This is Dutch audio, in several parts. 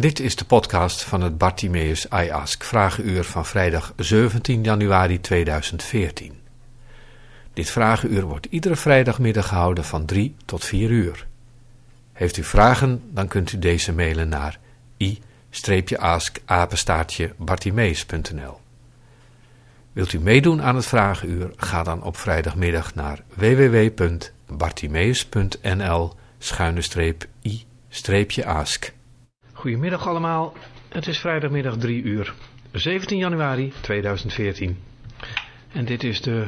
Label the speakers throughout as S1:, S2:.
S1: Dit is de podcast van het Bartimeus I Ask Vragenuur van vrijdag 17 januari 2014. Dit vragenuur wordt iedere vrijdagmiddag gehouden van 3 tot 4 uur. Heeft u vragen, dan kunt u deze mailen naar i-ask-bartimeus.nl Wilt u meedoen aan het vragenuur, ga dan op vrijdagmiddag naar www.bartimeus.nl-i-ask. Goedemiddag allemaal, het is vrijdagmiddag 3 uur, 17 januari 2014. En dit is de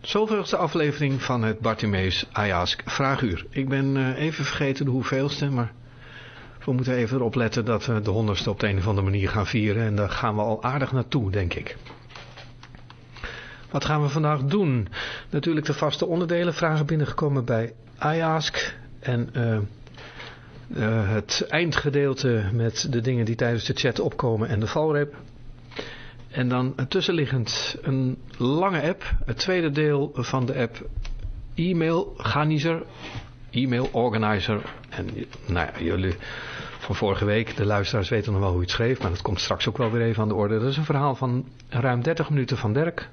S1: zoveelste aflevering van het Bartimeus Ayask Vraaguur. Ik ben uh, even vergeten de hoeveelste, maar we moeten even erop letten dat we de honderdste op de een of andere manier gaan vieren. En daar gaan we al aardig naartoe, denk ik. Wat gaan we vandaag doen? Natuurlijk de vaste onderdelen, vragen binnengekomen bij iAsk en... Uh, uh, het eindgedeelte met de dingen die tijdens de chat opkomen en de valreep. En dan tussenliggend een lange app. Het tweede deel van de app e-mail organizer. E-mail organizer. En nou ja, jullie van vorige week, de luisteraars weten nog wel hoe je het schreef. Maar dat komt straks ook wel weer even aan de orde. Dat is een verhaal van ruim 30 minuten van Dirk.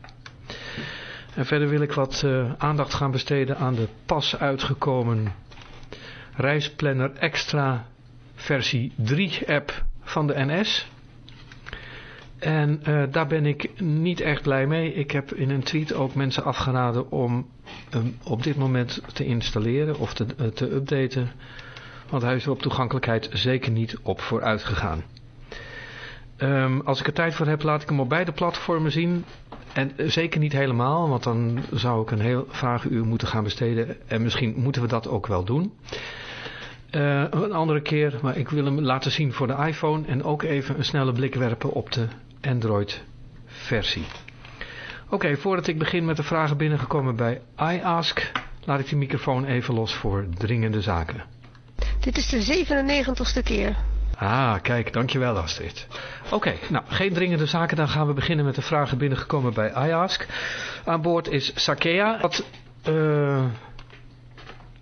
S1: En verder wil ik wat uh, aandacht gaan besteden aan de pas uitgekomen Reisplanner Extra versie 3 app van de NS. En uh, daar ben ik niet echt blij mee. Ik heb in een tweet ook mensen afgeraden om hem op dit moment te installeren of te, uh, te updaten. Want hij is er op toegankelijkheid zeker niet op vooruit gegaan. Um, als ik er tijd voor heb, laat ik hem op beide platformen zien. En zeker niet helemaal, want dan zou ik een heel vragenuur moeten gaan besteden. En misschien moeten we dat ook wel doen. Uh, een andere keer, maar ik wil hem laten zien voor de iPhone en ook even een snelle blik werpen op de Android versie. Oké, okay, voordat ik begin met de vragen binnengekomen bij iAsk, laat ik de microfoon even los voor dringende zaken.
S2: Dit is de 97ste keer.
S1: Ah, kijk, dankjewel Astrid. Oké, okay, nou, geen dringende zaken, dan gaan we beginnen met de vragen binnengekomen bij iAsk. Aan boord is Sakea. Wat... Uh,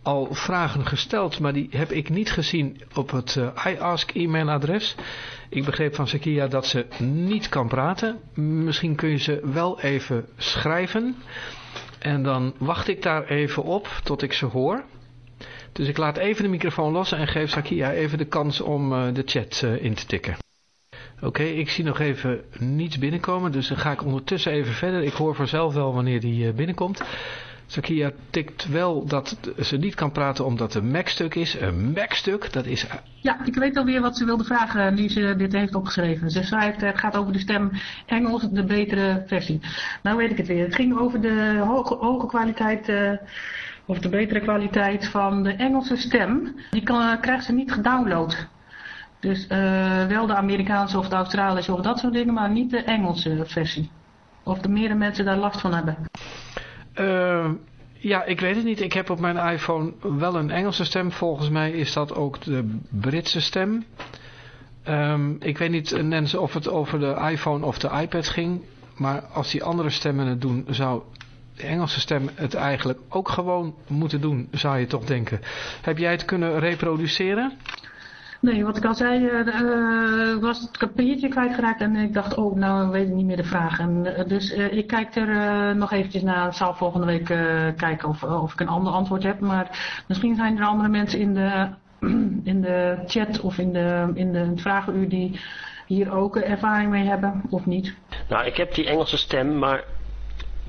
S1: al vragen gesteld, maar die heb ik niet gezien op het uh, iAsk e-mailadres. Ik begreep van Sakia dat ze niet kan praten. Misschien kun je ze wel even schrijven. En dan wacht ik daar even op tot ik ze hoor. Dus ik laat even de microfoon los en geef Sakia even de kans om uh, de chat uh, in te tikken. Oké, ik zie nog even niets binnenkomen, dus dan ga ik ondertussen even verder. Ik hoor vanzelf wel wanneer die binnenkomt. Sakia tikt wel dat ze niet kan praten omdat het Mac-stuk is. Een Mac-stuk, dat is...
S3: Ja, ik weet alweer wat ze wilde vragen nu ze dit heeft opgeschreven. Ze schrijft, het gaat over de stem Engels, de betere versie. Nou weet ik het weer. Het ging over de hoge, hoge kwaliteit... Uh, of de betere kwaliteit van de Engelse stem. Die kan, krijgt ze niet gedownload. Dus wel de Amerikaanse of de Australische of dat soort dingen, maar niet de Engelse versie. Of de meerdere mensen daar last van hebben.
S1: Uh, ja, ik weet het niet. Ik heb op mijn iPhone wel een Engelse stem. Volgens mij is dat ook de Britse stem. Um, ik weet niet, Nens, of het over de iPhone of de iPad ging. Maar als die andere stemmen het doen, zou de Engelse stem het eigenlijk ook gewoon moeten doen, zou je toch denken. Heb jij het kunnen reproduceren?
S3: Nee, wat ik al zei, uh, was het papiertje kwijtgeraakt en ik dacht, oh, nou weet ik niet meer de vraag. En, uh, dus ik kijk er nog eventjes naar, ik zal volgende week kijken of, of ik een ander antwoord heb. Maar misschien zijn er andere mensen in de, in de chat of in de, in de vragenuur die hier ook ervaring mee hebben, of niet.
S4: Nou, ik heb die Engelse stem, maar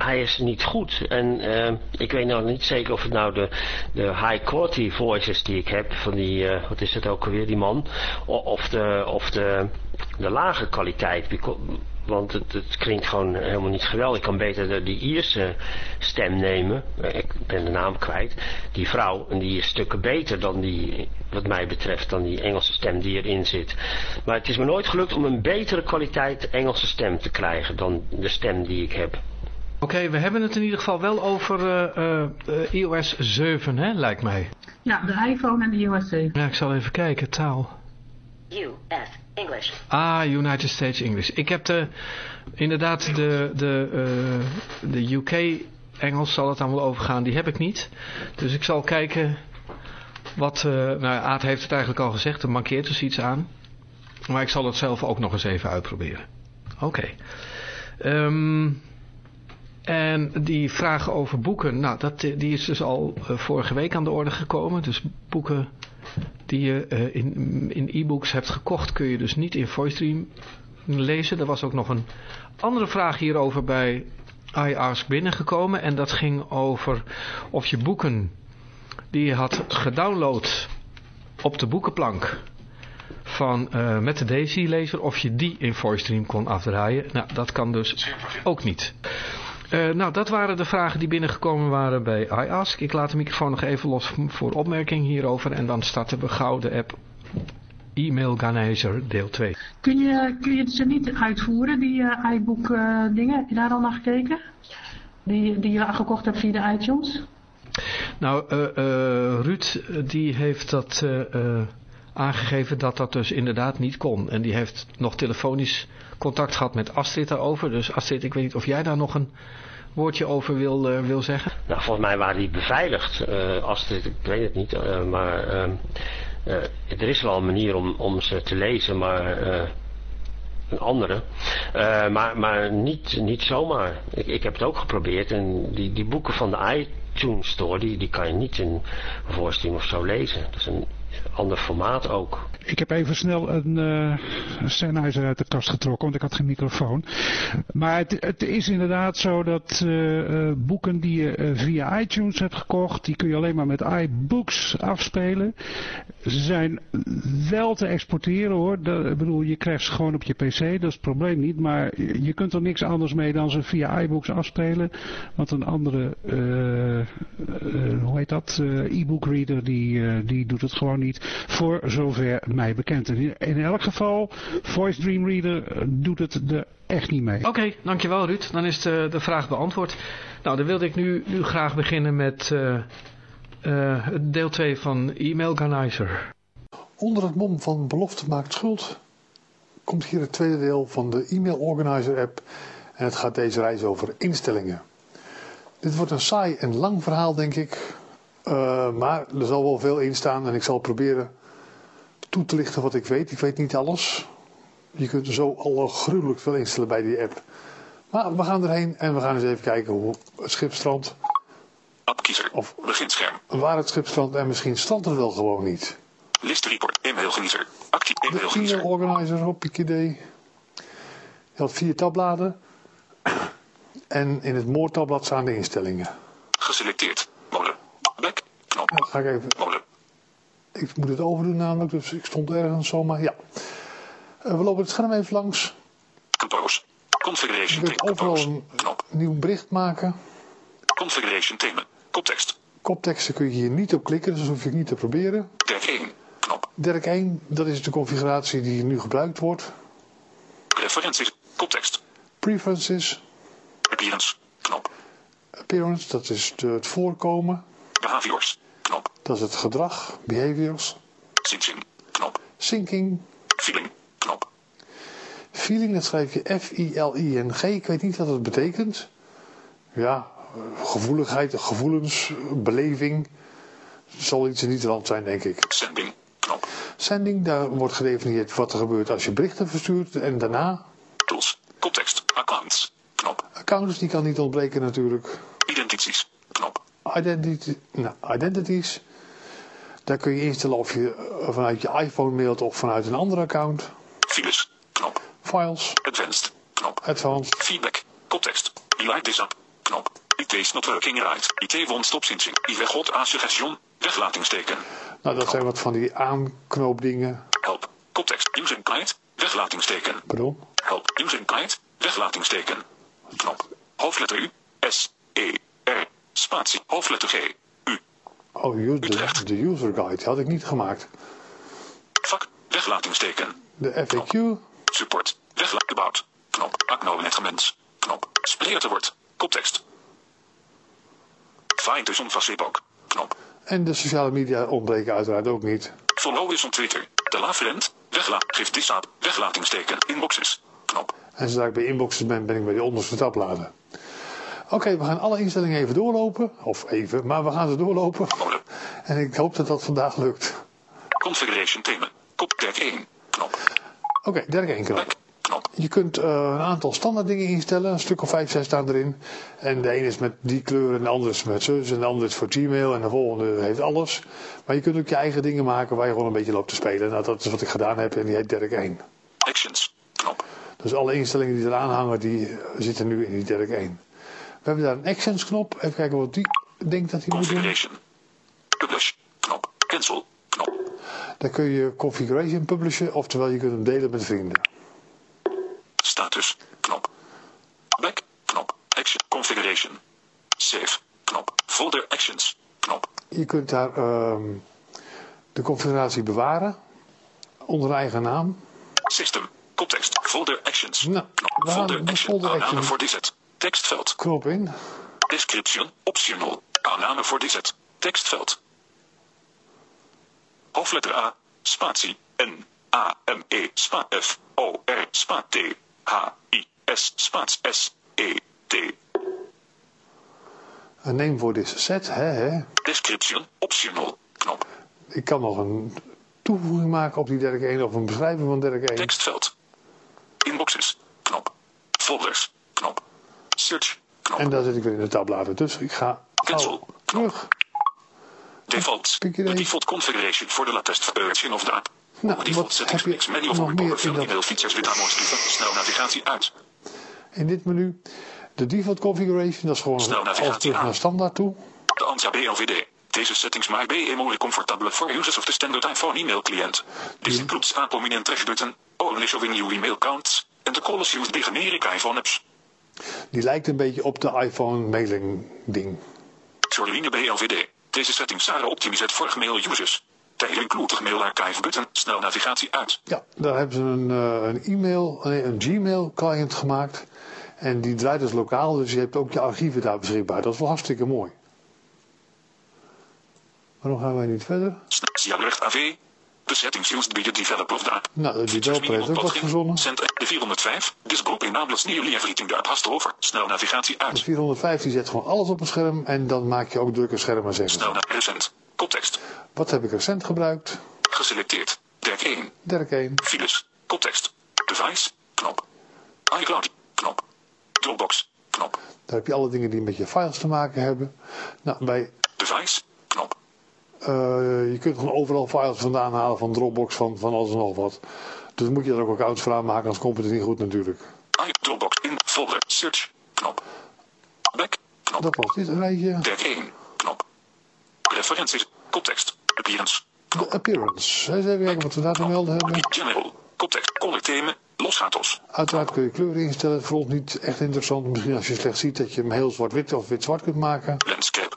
S4: hij is niet goed. En uh, ik weet nou niet zeker of het nou de, de high quality voices die ik heb, van die, uh, wat is het ook alweer, die man, of de, of de, de lage kwaliteit. Want het, het, klinkt gewoon helemaal niet geweldig. Ik kan beter de, die Ierse stem nemen. Ik ben de naam kwijt. Die vrouw, en die is stukken beter dan die, wat mij betreft, dan die Engelse stem die erin zit. Maar het is me nooit gelukt om een betere kwaliteit Engelse stem te krijgen dan de stem die ik heb.
S1: Oké, okay, we hebben het in ieder geval wel over uh, uh, iOS 7, hè, lijkt mij.
S3: Ja, de iPhone en de iOS 7.
S1: Ja, ik zal even kijken, taal.
S5: US English.
S1: Ah, United States English. Ik heb de, inderdaad de, de, uh, de UK Engels zal het dan wel overgaan, die heb ik niet. Dus ik zal kijken wat, nou Aad heeft het eigenlijk al gezegd, er mankeert dus iets aan. Maar ik zal het zelf ook nog eens even uitproberen. Oké. Ehm, en die vraag over boeken, nou, dat, die is dus al uh, vorige week aan de orde gekomen. Dus boeken die je uh, in, e-books hebt gekocht, kun je dus niet in VoiceStream lezen. Er was ook nog een andere vraag hierover bij iAsk binnengekomen. En dat ging over of je boeken die je had gedownload op de boekenplank van, uh, met de Daisy-lezer, of je die in VoiceStream kon afdraaien. Nou, dat kan dus ook niet. Uh, nou, dat waren de vragen die binnengekomen waren bij iAsk. Ik laat de microfoon nog even los voor opmerking hierover. En dan starten we gauw de app E-mail deel 2.
S3: Kun je, kun je ze niet uitvoeren, die uh, iBook uh, dingen? Heb je daar al naar gekeken? Die, die je gekocht hebt via de iTunes?
S1: Nou, Ruud die heeft dat aangegeven dat dat dus inderdaad niet kon. En die heeft nog telefonisch contact gehad met Astrid daarover. Dus Astrid, ik weet niet of jij daar nog een woordje over wil, uh, wil zeggen?
S4: Nou, volgens mij waren die beveiligd. Uh, Astrid, ik weet het niet. Uh, maar er is wel een manier om, om ze te lezen, maar een andere. maar maar niet, niet zomaar. Ik, ik heb het ook geprobeerd. En die, die boeken van de iTunes Store, die, die kan je niet in voorstream of zo lezen. Dat is een ander formaat ook.
S6: Ik heb even snel een uh, Sennheiser uit de kast getrokken, want ik had geen microfoon. Maar het, het is inderdaad zo dat uh, boeken die je via iTunes hebt gekocht, die kun je alleen maar met iBooks afspelen. Ze zijn wel te exporteren hoor. Dat, ik bedoel, je krijgt ze gewoon op je pc, dat is het probleem niet. Maar je kunt er niks anders mee dan ze via iBooks afspelen. Want een andere, hoe heet dat, e-book reader, die, die doet het gewoon niet. Voor zover mij bekend. En in elk geval, Voice Dream Reader doet het er echt niet mee.
S1: Oké, okay, dankjewel Ruud. Dan is de, de vraag beantwoord. Nou, dan wilde ik nu, nu graag beginnen met uh, uh, deel 2 van E-mail Organizer.
S7: Onder het mom van belofte maakt schuld komt hier het tweede deel van de E-mail Organizer app. En het gaat deze reis over instellingen. Dit wordt een saai en lang verhaal denk ik. Uh, maar er zal wel veel in staan en ik zal proberen toe te lichten wat ik weet. Ik weet niet alles. Je kunt er zo al gruwelijk veel instellen bij die app. Maar we gaan erheen en we gaan eens even kijken hoe het schipstrand...
S8: Appkiezer, of beginscherm.
S7: Waar het schipstrand en misschien strandt het wel gewoon niet.
S8: List report, e-mailgeniezer, actief e-mailgeniezer.
S7: De e-mail-organizer, hoppakee. Je had vier tabbladen. En in het moordtabblad staan de instellingen.
S8: Geselecteerd, back, knop.
S7: Dan ga ik even...
S8: Molen.
S7: Ik moet het overdoen namelijk, dus ik stond ergens zomaar. Ja. Uh, we lopen het scherm even langs.
S8: Compose. Configuration
S7: theme. overal een
S8: knop.
S7: nieuw bericht maken.
S8: Configuration theme. Koptekst.
S7: Kopteksten kun je hier niet op klikken, dus hoef je niet te proberen.
S8: Derk 1. Knop.
S7: Derk 1, dat is de configuratie die nu gebruikt wordt.
S8: Preferenties. Koptekst.
S7: Preferences.
S8: Appearance. Knop.
S7: Appearance, dat is de, het voorkomen.
S8: Behaviors. Knop.
S7: Dat is het gedrag, behaviors.
S8: Syncing. Knop.
S7: Syncing.
S8: Feeling. Knop.
S7: Feeling, dat schrijf je F-I-L-I-N-G. Ik weet niet wat het betekent. Ja, gevoeligheid, gevoelens, beleving. Zal iets in trant zijn, denk ik.
S8: Sending. Knop.
S7: Sending, daar wordt gedefinieerd wat er gebeurt als je berichten verstuurt. En daarna...
S8: Tools. Koptekst. Accounts. Knop.
S7: Accounts, die kan niet ontbreken natuurlijk.
S8: Identities.
S7: Identity, nou, identities. Daar kun je instellen of je vanuit je iPhone mailt of vanuit een ander account.
S8: Files. Knop.
S7: Files.
S8: Advanced. Knop.
S7: Advanced.
S8: Feedback. Koptekst. You like this up. Knop. IT is not working right. IT won't stop syncing. IW God a suggestion. Weglatingsteken.
S7: Nou, dat zijn wat van die aanknoopdingen.
S8: Help. Koptekst. User guide. Weglatingsteken.
S7: Pardon?
S8: Help. User guide. Weglatingsteken. Knop. Hoofdletter U. S. E. Spatie. Hoofdletter G. U.
S7: Oh, de, de user guide had ik niet gemaakt.
S8: Vak. Weglatingsteken.
S7: De FAQ.
S8: Support. Weglaat. Knop. Acknowledgement. Knop. Spreert woord. Koptekst. Find us on Facebook. Knop.
S7: En de sociale media ontbreken uiteraard ook niet.
S8: Follow is on Twitter. De la friend. Weglaat. Geef disap. Weglatingsteken. Inboxes. Knop.
S7: En zodra ik bij inboxes ben, ben ik bij de onderste tabbladen. Oké, okay, we gaan alle instellingen even doorlopen. Of even, maar we gaan ze doorlopen. En ik hoop dat dat vandaag lukt.
S8: Configuration theme. Koptek 1. Knop.
S7: Oké, Dirk 1 knop. Je kunt eh, een aantal standaard dingen instellen, een stuk of 5, 6 staan erin. En de ene is met die kleur en de andere is met zus en de andere is voor Gmail en de volgende heeft alles. Maar je kunt ook je eigen dingen maken waar je gewoon een beetje loopt te spelen. Nou, dat is wat ik gedaan heb en die heet Dirk 1.
S8: Actions. Knop.
S7: Dus alle instellingen die eraan hangen, die eh, zitten nu in die Dirk 1. We hebben daar een Actions knop. Even kijken wat die denkt dat hij moet doen.
S8: Configuration. Publish. Knop. Cancel. Knop.
S7: Dan kun je configuration publishen, oftewel je kunt hem delen met vrienden.
S8: Status. Knop. Back. Knop. Action. Configuration. Save. Knop. Folder actions. Knop.
S7: Je kunt daar ehm, de configuratie bewaren onder eigen naam.
S8: System. Context. Folder actions.
S7: Nou,
S8: Folder
S7: de
S8: action.
S7: folder action.
S8: voor DZ. Tekstveld.
S7: Knop in.
S8: Description. Optional. Aanname voor DZ. Tekstveld. Hoofdletter A. Spatie. N. A. M. E. Spa. F. O. R. Spa. T. H. I. S. Spaats. S. E. T.
S7: Een namewoord is set. Hè, hè.
S8: Description. Optional. Knop.
S7: Ik kan nog een toevoeging maken op die Dirk 1 of een beschrijving van Dirk 1.
S8: Tekstveld. Inboxes. Knop. Folders. Knop. Search. Knop.
S7: En daar zit ik weer in de tabbladen. Dus ik ga
S8: Cancel.
S7: terug.
S8: Default. De default configuration voor de latest version of de app.
S7: Nou,
S8: default
S7: wat
S8: settings mix menu of
S7: meer
S8: report
S7: in
S8: veel e-mail features with. Snel navigatie uit.
S7: In dit menu, de default configuration, dat is gewoon
S8: Snel navigatie
S7: terug naar standaard toe.
S8: De ANSA BLVD. Deze settings make be more comfortable for users of the standard iPhone email client. This includes a prominent trash button, only showing you email counts, and the calls used by generic iPhone apps.
S7: Die lijkt een beetje op de iPhone mailing ding.
S8: Charline BLVD. Deze settings are optimized voor mail users. Tail include mail archive button. Snel navigatie uit.
S7: Ja, daar hebben ze een, eh, een e-mail, nee, een Gmail client gemaakt. En die draait dus lokaal, dus je hebt ook je archieven daar beschikbaar. Dat is wel hartstikke mooi. Waarom gaan wij niet verder?
S8: Snel recht AV. De settings used by the developer of the app.
S7: Nou, de developer heeft ook wat verzonnen.
S8: Send de 405. This group enables nearly everything the app has to offer. Snel navigatie
S7: De
S8: uit.
S7: 415 zet gewoon alles op een scherm en dan maak je ook drukke schermen zeggen.
S8: Snel naar recent. Context.
S7: Wat heb ik recent gebruikt?
S8: Geselecteerd. Dirk 1.
S7: Dirk 1.
S8: Files. Context. Device. Knop. iCloud. Knop. Dropbox. Knop.
S7: Daar heb je alle dingen die met je files te maken hebben. Nou, bij,
S8: Device. Knop.
S7: Eh, je kunt gewoon overal files vandaan halen van Dropbox, van, van alles en nog wat. Dus moet je er ook accounts voor aanmaken, anders komt het niet goed natuurlijk.
S8: I Dropbox in folder. Search. Knop. Back. Knop.
S7: Dat was dit een rijtje.
S8: Dirk 1. Knop. Referenties. Context. Appearance.
S7: De appearance. Eens even kijken wat we daar te melden hebben.
S8: General. Context. Color theme. Los Gatos.
S7: Uiteraard kun je kleuren instellen. Voor ons niet echt interessant. Misschien als je slecht ziet dat je hem heel zwart-wit of wit-zwart kunt maken.
S8: Landscape.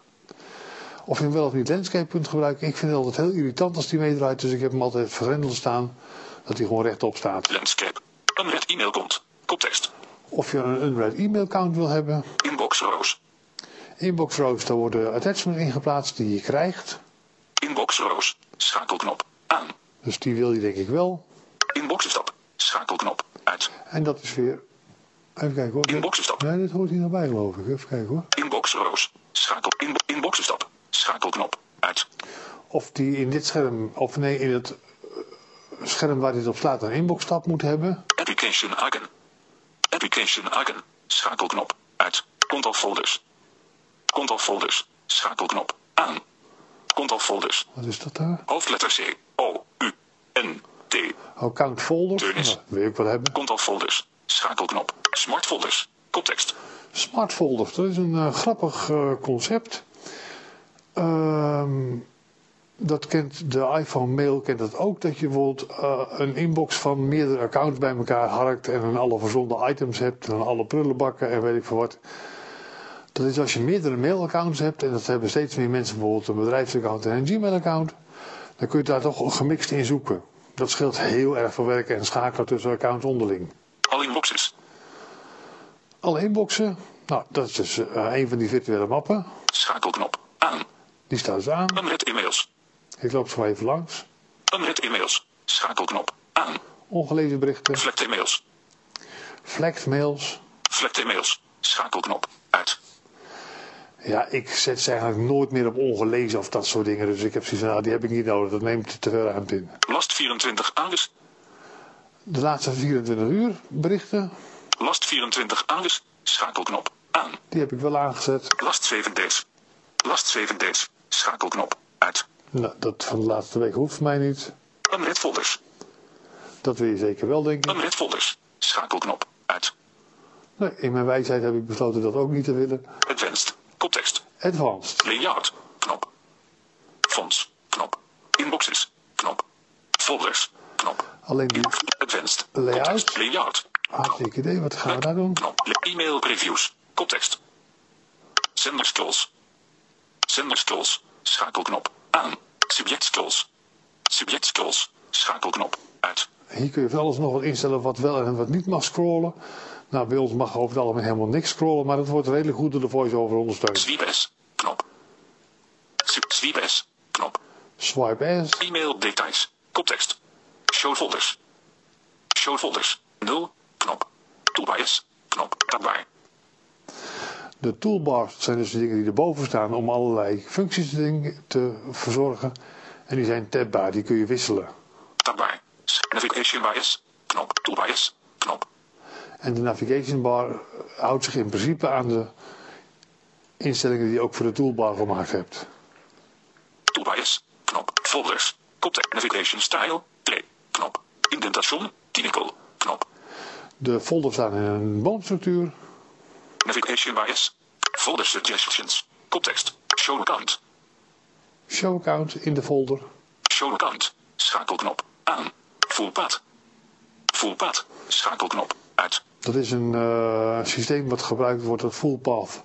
S7: Of je hem wel of niet landscape kunt gebruiken. Ik vind het altijd heel irritant als die meedraait. Dus ik heb hem altijd vergrendeld staan. Dat hij gewoon rechtop staat.
S8: Landscape. Unread e-mail komt. Context.
S7: Of je een unread e-mail account wil hebben.
S8: Inbox rows.
S7: Inbox rows, daar worden attachments ingeplaatst die je krijgt.
S8: Inbox rows. Schakelknop. Aan.
S7: Dus die wil je denk ik wel.
S8: Inbox stap. Schakelknop. Uit.
S7: En dat is weer... Even kijken hoor.
S8: Inbox stap.
S7: Nee, dit hoort hier nog bij geloof ik. Even kijken hoor.
S8: Inbox rows. Schakel. In, inbox stap. Schakelknop. Uit.
S7: Of die in dit scherm, of nee, in het eh, scherm waar dit op staat een inbox tab moet hebben.
S8: Application icon. Application icon. Schakelknop. Uit. Control folders. Folders. Schakelknop. Aan. Control folders.
S7: Wat is dat daar?
S8: Hoofdletter C. O. U. N. T.
S7: Account folders.
S8: Deurnis.
S7: Nou, wil ik wat hebben.
S8: Control folders. Schakelknop. Smart folders. Context.
S7: Smart folders, dat is een eh, grappig eh, concept. Ehm, dat kent de iPhone Mail kent dat ook. Dat je bijvoorbeeld eh, een inbox van meerdere accounts bij elkaar harkt en dan alle verzonden items hebt en dan alle prullenbakken en weet ik veel wat. Dat is als je meerdere mailaccounts hebt en dat hebben steeds meer mensen bijvoorbeeld een bedrijfsaccount en een Gmail-account. Dan kun je daar toch gemixt in zoeken. Dat scheelt heel erg veel werk en schakelen tussen accounts onderling.
S8: All inboxes.
S7: Alle inboxen, nou dat is dus eh, een van die virtuele mappen.
S8: Schakelknop. Aan.
S7: Die staat dus aan.
S8: Unread e-mails.
S7: Ik loop zo even langs.
S8: Unread e-mails. Schakelknop. Aan.
S7: Ongelezen berichten,
S8: Vlekt e-mails.
S7: flagged mails.
S8: Vlekt e-mails. Schakelknop. Uit.
S7: Ja, ik zet ze eigenlijk nooit meer op ongelezen of dat soort dingen. Dus ik heb zoiets van, nou, die heb ik niet nodig. Dat neemt te veel ruimte in.
S8: Last 24 Alice.
S7: De laatste 24 uur berichten,
S8: Last 24 Alice. Schakelknop. Aan.
S7: die heb ik wel aangezet.
S8: Last 7 days. Last 7 days. Schakelknop. Uit.
S7: Nou, dat van de laatste week hoeft mij niet.
S8: Unread folders.
S7: Dat wil je zeker wel denken.
S8: Unread folders. Schakelknop. Uit.
S7: Nee, in mijn wijsheid heb ik besloten dat ook niet te willen.
S8: Advanced. Koptekst.
S7: Advanced.
S8: Layout. Knop. Fonts. Knop. Inboxes. Knop. Folders. Knop.
S7: Alleen die
S8: Advanced.
S7: Layout.
S8: Koptekst. Layout.
S7: hartstikke idee. Wat gaan we daar doen?
S8: Knop. E-mail previews. Koptekst. Sender scrolls. Sender scrolls. Schakelknop. Aan. Subject scrolls. Subject scrolls. Schakelknop. Uit.
S7: Hier kun je van alles nog wat instellen wat wel en wat niet mag scrollen. Nou, bij ons mag over het algemeen helemaal niks scrollen, maar dat wordt redelijk goed door de voice-over ondersteund.
S8: Sweep S. Knop. Sw- Sweep S. Knop.
S7: Swipe S.
S8: E-mail details. Koptekst. Show folders. Show folders. 0. Knop. Toolbar S. Knop. Tabbar.
S7: De toolbars zijn dus de dingen die erboven staan om allerlei functies te, verzorgen. En die zijn tabbaar, die kun je wisselen.
S8: Tabbar. S- Navigation bar S. Knop. Toolbar S. Knop.
S7: En de navigation bar houdt zich in principe aan de instellingen die je ook voor de toolbar gemaakt hebt.
S8: Toolbar S. Knop. Folders. Koptekst. Navigation style. 2. Knop. Indentation. Tinicle. Knop.
S7: De folders staan in een boomstructuur.
S8: Navigation bar S. Folder suggestions. Koptekst. Show account.
S7: Show account in de folder.
S8: Show account. Schakelknop. Aan. Full pad. Full pad. Schakelknop. Uit.
S7: Dat is een eh, systeem wat gebruikt wordt, dat full path,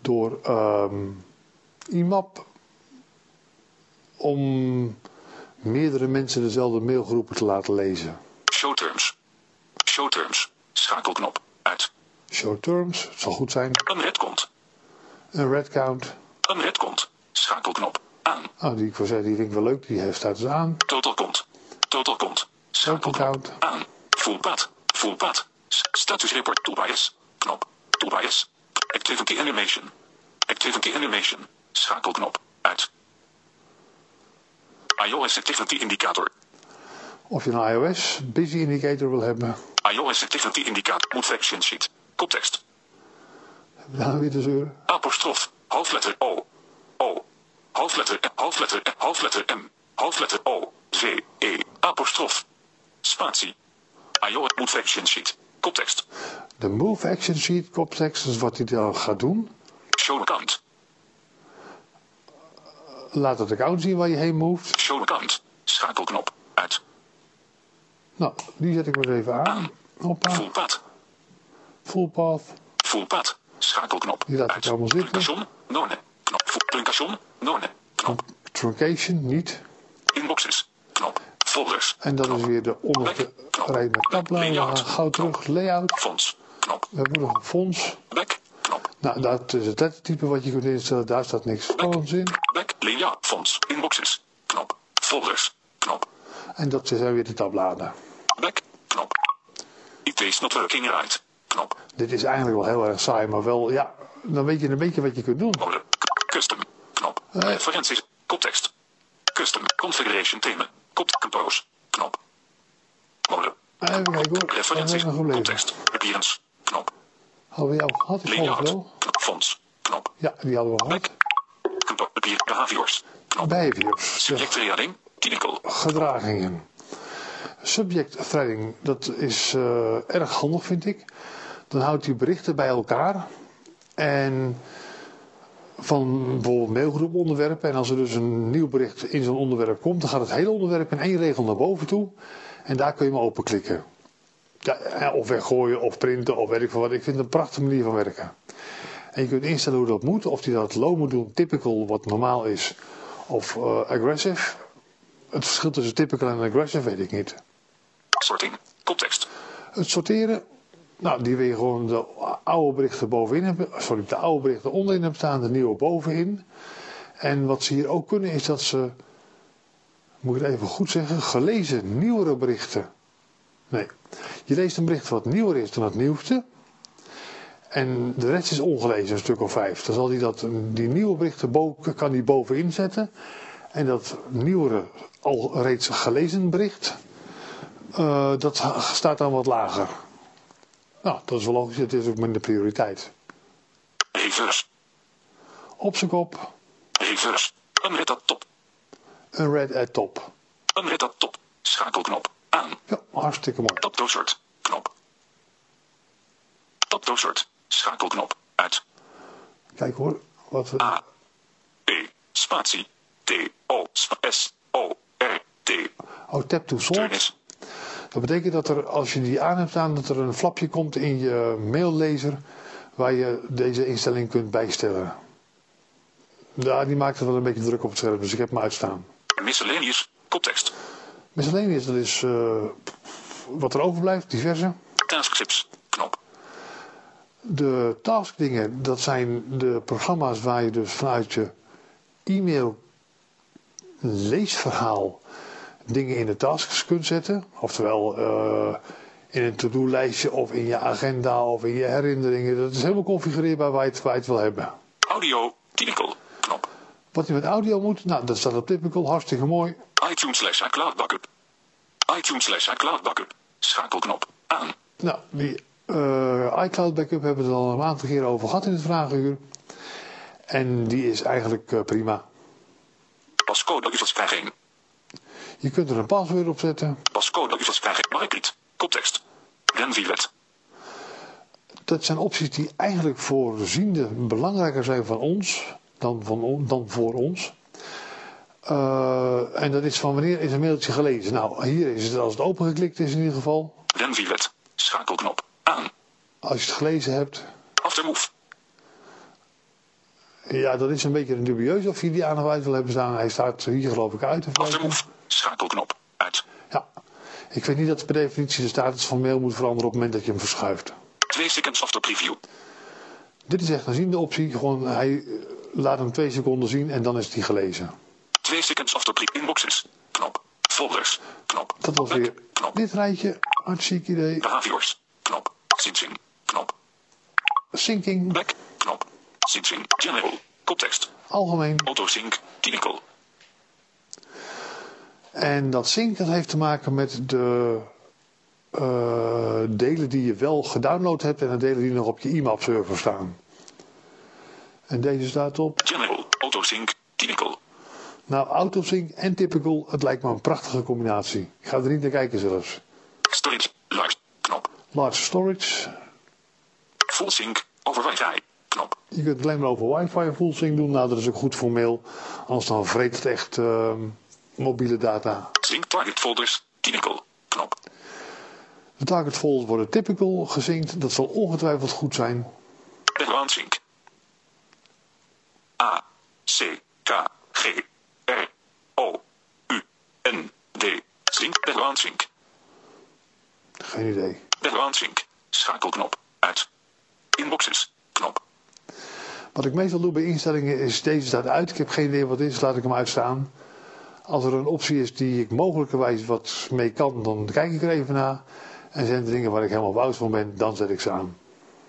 S7: door ehm, IMAP om meerdere mensen dezelfde mailgroepen te laten lezen.
S8: Show terms. Show terms. Schakelknop. Uit.
S7: Show terms, het zal goed zijn.
S8: Een redcount.
S7: Een red count.
S8: Een redcount. Schakelknop. Aan.
S7: Oh, die ik wil zeggen, die vind ik wel leuk, die heeft staat dus aan.
S8: Total count. Total count. Schakelknop.
S7: count.
S8: Aan. Full pad. Full pad. Status report toolbar S. Knop. Toolbar S. Activity animation. Activity animation. Schakelknop. Uit. iOS activity indicator.
S7: Of je een iOS busy indicator wil hebben.
S8: iOS activity indicator. Move action sheet.
S7: We daar weer te zeuren?
S8: Apostrof. Hoofdletter O. O. Hoofdletter M. Hoofdletter M. Hoofdletter M. Hoofdletter O. V. E. Apostrof. Spatie. iOS move action sheet. Koptekst.
S7: De move action sheet koptekst, is wat hij dan gaat doen.
S8: Show account.
S7: Laat het account zien waar je heen moved.
S8: Show account. Schakelknop. Uit.
S7: Nou, die zet ik maar even aan. Hoppa,
S8: Full pad.
S7: Full path.
S8: Full pad. Schakelknop.
S7: Die laat ik allemaal zitten.
S8: Truncation. None. Knop. Truncation. None. Knop.
S7: Truncation, niet.
S8: Inboxes. Knop. Folders.
S7: En dat is weer de onderste rij met tabbladen. We gauw terug. Layout.
S8: Fonts. Knop.
S7: We hebben nog een fonds.
S8: Back. Knop.
S7: Nou, dat is het lettertype wat je kunt instellen. Daar staat niks spannends in.
S8: Back. Layout. Fonts. Inboxes. Knop. Folders. Knop.
S7: En dat zijn weer de tabbladen.
S8: Back. Knop. It is not working right. Knop.
S7: Dit is eigenlijk wel heel erg saai, maar wel, ja, dan weet je een beetje wat je kunt doen.
S8: Mode. Custom. Knop.
S7: Eh.
S8: Referenties. Koptekst. Custom. Configuration thema. Kop. Compose. Knop. Mode.
S7: Even kijken hoor,
S8: Referenties. Context. Appearance. Knop.
S7: Hadden we jou gehad? Ik geloof wel.
S8: Knop. Fonts. Knop.
S7: Ja, die hadden we gehad.
S8: Behaviors. Knop.
S7: Behaviors,
S8: Subject reading. Tinicle.
S7: gedragingen. Subject threading, dat is eh, erg handig vind ik. Dan houdt hij berichten bij elkaar. En van bijvoorbeeld mailgroeponderwerpen. En als er dus een nieuw bericht in zo'n onderwerp komt, dan gaat het hele onderwerp in één regel naar boven toe. En daar kun je hem openklikken. Ja, eh, of weggooien, of printen, of weet ik veel wat. Ik vind het een prachtige manier van werken. En je kunt instellen hoe dat moet. Of hij dat low moet doen, typical, wat normaal is. Of eh, aggressive. Het verschil tussen typical en aggressive weet ik niet.
S8: Sorting. Koptekst.
S7: Het sorteren, nou die wil je gewoon de oude berichten bovenin hebben. Sorry, de oude berichten onderin hebben staan, de nieuwe bovenin. En wat ze hier ook kunnen is dat ze, moet ik het even goed zeggen, gelezen nieuwere berichten. Nee, je leest een bericht wat nieuwer is dan het nieuwste. En de rest is ongelezen, een stuk of vijf. Dan zal hij dat, die nieuwe berichten bo- kan hij bovenin zetten. En dat nieuwere, al reeds gelezen bericht, Eh, dat staat dan wat lager. Nou, dat is wel logisch. Het is ook minder prioriteit.
S8: Reverse.
S7: Op zijn kop,
S8: Reverse. Unread at top.
S7: een red at top.
S8: Unread at top. Schakelknop. Aan.
S7: Ja, hartstikke mooi.
S8: Tap to sort. Knop. Tap to sort. Schakelknop. Uit.
S7: Kijk hoor, wat we...
S8: A. B. Spatie. T. O. S. O. R. T.
S7: Oh, tap to. Dat betekent dat er, als je die aan hebt staan, dat er een flapje komt in je maillezer waar je deze instelling kunt bijstellen. Ja, die maakt er wel een beetje druk op het scherm, dus ik heb hem uitstaan.
S8: Miscellaneous. Koptekst.
S7: Miscellaneous, dat is eh, wat er overblijft, diverse.
S8: Taskships. Knop.
S7: De taskdingen, dat zijn de programma's waar je dus vanuit je e-mail leesverhaal dingen in de tasks kunt zetten. Oftewel eh, in een to-do-lijstje of in je agenda of in je herinneringen. Dat is helemaal configureerbaar waar je het, waar je het wil hebben.
S8: Audio. Typical. Knop.
S7: Wat je met audio moet, nou dat staat op typical, hartstikke mooi.
S8: iTunes slash iCloud backup. iTunes slash iCloud backup. Schakelknop. Aan.
S7: Nou, die eh, iCloud backup hebben we het al een aantal keren over gehad in het vragenuur. En die is eigenlijk eh, prima.
S8: Pascode users krijgen.
S7: Je kunt er een paswoord op zetten.
S8: Pascode users krijgen. Margriet. Koptekst. Renvielet.
S7: Dat zijn opties die eigenlijk voor zienden belangrijker zijn van ons dan, van dan voor ons. Eh, en dat is van wanneer is een mailtje gelezen? Nou, hier is het als het opengeklikt is in ieder geval.
S8: Renvielet. Schakelknop. Aan.
S7: Als je het gelezen hebt.
S8: Aftermove.
S7: Ja, dat is een beetje dubieus of je die aan of uit wil hebben staan. Hij staat hier geloof ik uit.
S8: Schakelknop. Uit.
S7: Ja. Ik weet niet dat per definitie de status van mail moet veranderen op het moment dat je hem verschuift.
S8: 2 seconds after preview.
S7: Dit is echt een ziende optie. Gewoon, hij eh, laat hem twee seconden zien en dan is hij gelezen.
S8: 2 seconds after pre inboxes. Knop. Folders. Knop.
S7: Dat was weer
S8: Knop.
S7: dit rijtje. Hartstikke idee.
S8: Behaviors. Knop. Syncing. Knop.
S7: Syncing.
S8: Back. Knop. Syncing. General. Koptekst.
S7: Algemeen.
S8: Autosync. Typical.
S7: En dat sync dat heeft te maken met de eh, delen die je wel gedownload hebt en de delen die nog op je IMAP server staan. En deze staat op.
S8: General. Autosync. Typical.
S7: Nou, autosync en typical, het lijkt me een prachtige combinatie. Ik ga er niet naar kijken zelfs.
S8: Storage. Large. Knop.
S7: Large storage.
S8: Full sync. Over wifi. Knop.
S7: Je kunt alleen maar over wifi sync doen. Nou, dat is ook goed voor mail. Anders dan vreet het echt ehm, mobiele data.
S8: Sync target folders. Typical. Knop.
S7: De target folders worden typical gesynct. Dat zal ongetwijfeld goed zijn.
S8: Background sync. A. C. K. G. R. O. U. N. D. Sync. Background sync.
S7: Geen idee.
S8: Background sync. Schakelknop. Uit. Inboxes. Knop.
S7: Wat ik meestal doe bij instellingen is deze staat uit. Ik heb geen idee wat het is, laat ik hem uitstaan. Als er een optie is die ik mogelijkerwijs wat mee kan, dan kijk ik er even naar. En zijn er dingen waar ik helemaal woud van ben, dan zet ik ze aan.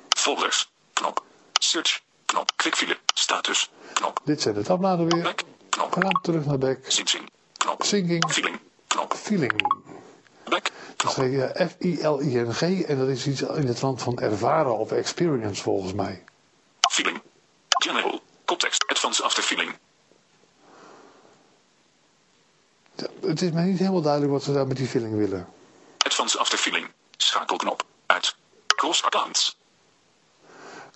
S8: Folders. Knop. Search. Knop. Quickfile. Status. Knop.
S7: Dit zijn de tabbladen weer.
S8: Back. Knop.
S7: Gaan terug naar back.
S8: Syncing. Knop.
S7: Syncing.
S8: Feeling. Knop.
S7: Feeling.
S8: Back.
S7: Dat is eh, F-I-L-I-N-G en dat is iets in de trant van ervaren of experience volgens mij.
S8: Feeling. General. Koptekst. Advance after feeling.
S7: Het is mij niet helemaal duidelijk wat ze daar met die feeling willen.
S8: Advance after feeling. Schakelknop. Uit. Cross accounts.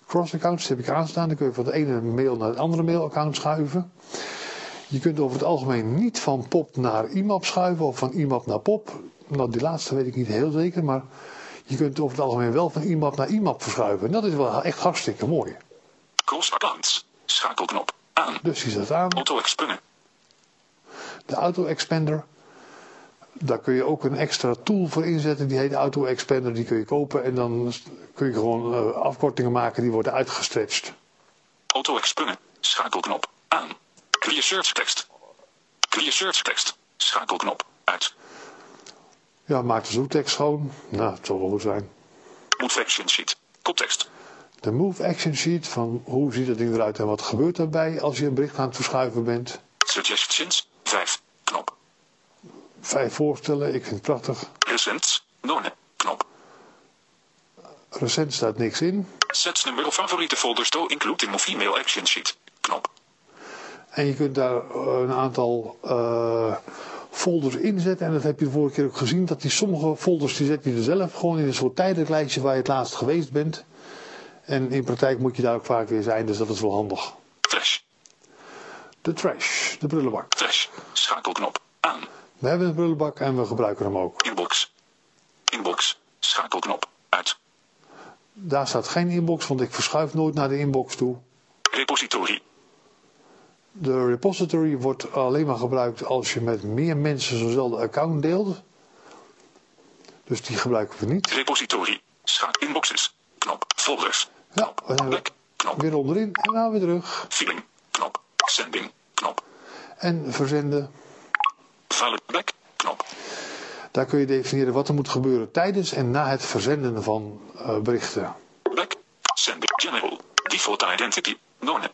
S7: Cross accounts heb ik aanstaan. Dan kun je van de ene mail naar het andere mailaccount schuiven. Je kunt over het algemeen niet van pop naar IMAP schuiven of van IMAP naar pop. Nou, die laatste weet ik niet heel zeker, maar je kunt over het algemeen wel van IMAP naar IMAP verschuiven. En dat is wel echt hartstikke mooi.
S8: Cross accounts. Schakelknop. Aan.
S7: Dus die staat aan.
S8: Auto expander.
S7: De Auto Expander. Daar kun je ook een extra tool voor inzetten. Die heet Auto Expander. Die kun je kopen en dan kun je gewoon eh, afkortingen maken die worden uitgestretched.
S8: Auto expander. Schakelknop. Aan. Clear search tekst. Clear search tekst. Schakelknop. Uit.
S7: Ja, maak de zoektekst schoon. Nou, het zal wel goed zijn.
S8: Action sheet. Koptekst.
S7: De Move Action Sheet van hoe ziet het ding eruit en wat gebeurt erbij als je een bericht aan het verschuiven bent.
S8: Suggestions. 5. Knop.
S7: Vijf voorstellen, ik vind het prachtig.
S8: Recent. None. Knop.
S7: Recent staat niks in.
S8: Zet nummer of favoriete folders to include in of email action sheet. Knop.
S7: En je kunt daar eh, een aantal eh, folders inzetten. En dat heb je de vorige keer ook gezien. Dat die sommige folders die zet je er zelf gewoon in een soort tijdelijk lijstje waar je het laatst geweest bent. En in praktijk moet je daar ook vaak weer zijn. Dus dat is wel handig.
S8: Trash.
S7: De trash. De prullenbak.
S8: Trash. Schakelknop. Aan.
S7: We hebben een prullenbak en we gebruiken hem ook.
S8: Inbox. Inbox. Schakelknop. Uit.
S7: Daar staat geen inbox, want ik verschuif nooit naar de inbox toe.
S8: Repository.
S7: De repository wordt alleen maar gebruikt als je met meer mensen zo'nzelfde account deelt. Dus die gebruiken we niet.
S8: Repository. Schaak inboxes. Knop. Folders.
S7: Ja, we zijn weer onderin en dan weer terug.
S8: Filing. Knop. Sending. Knop.
S7: En verzenden.
S8: Back. Knop.
S7: Daar kun je definiëren wat er moet gebeuren tijdens en na het verzenden van eh, berichten.
S8: Back. Sending. General. Default identity. None.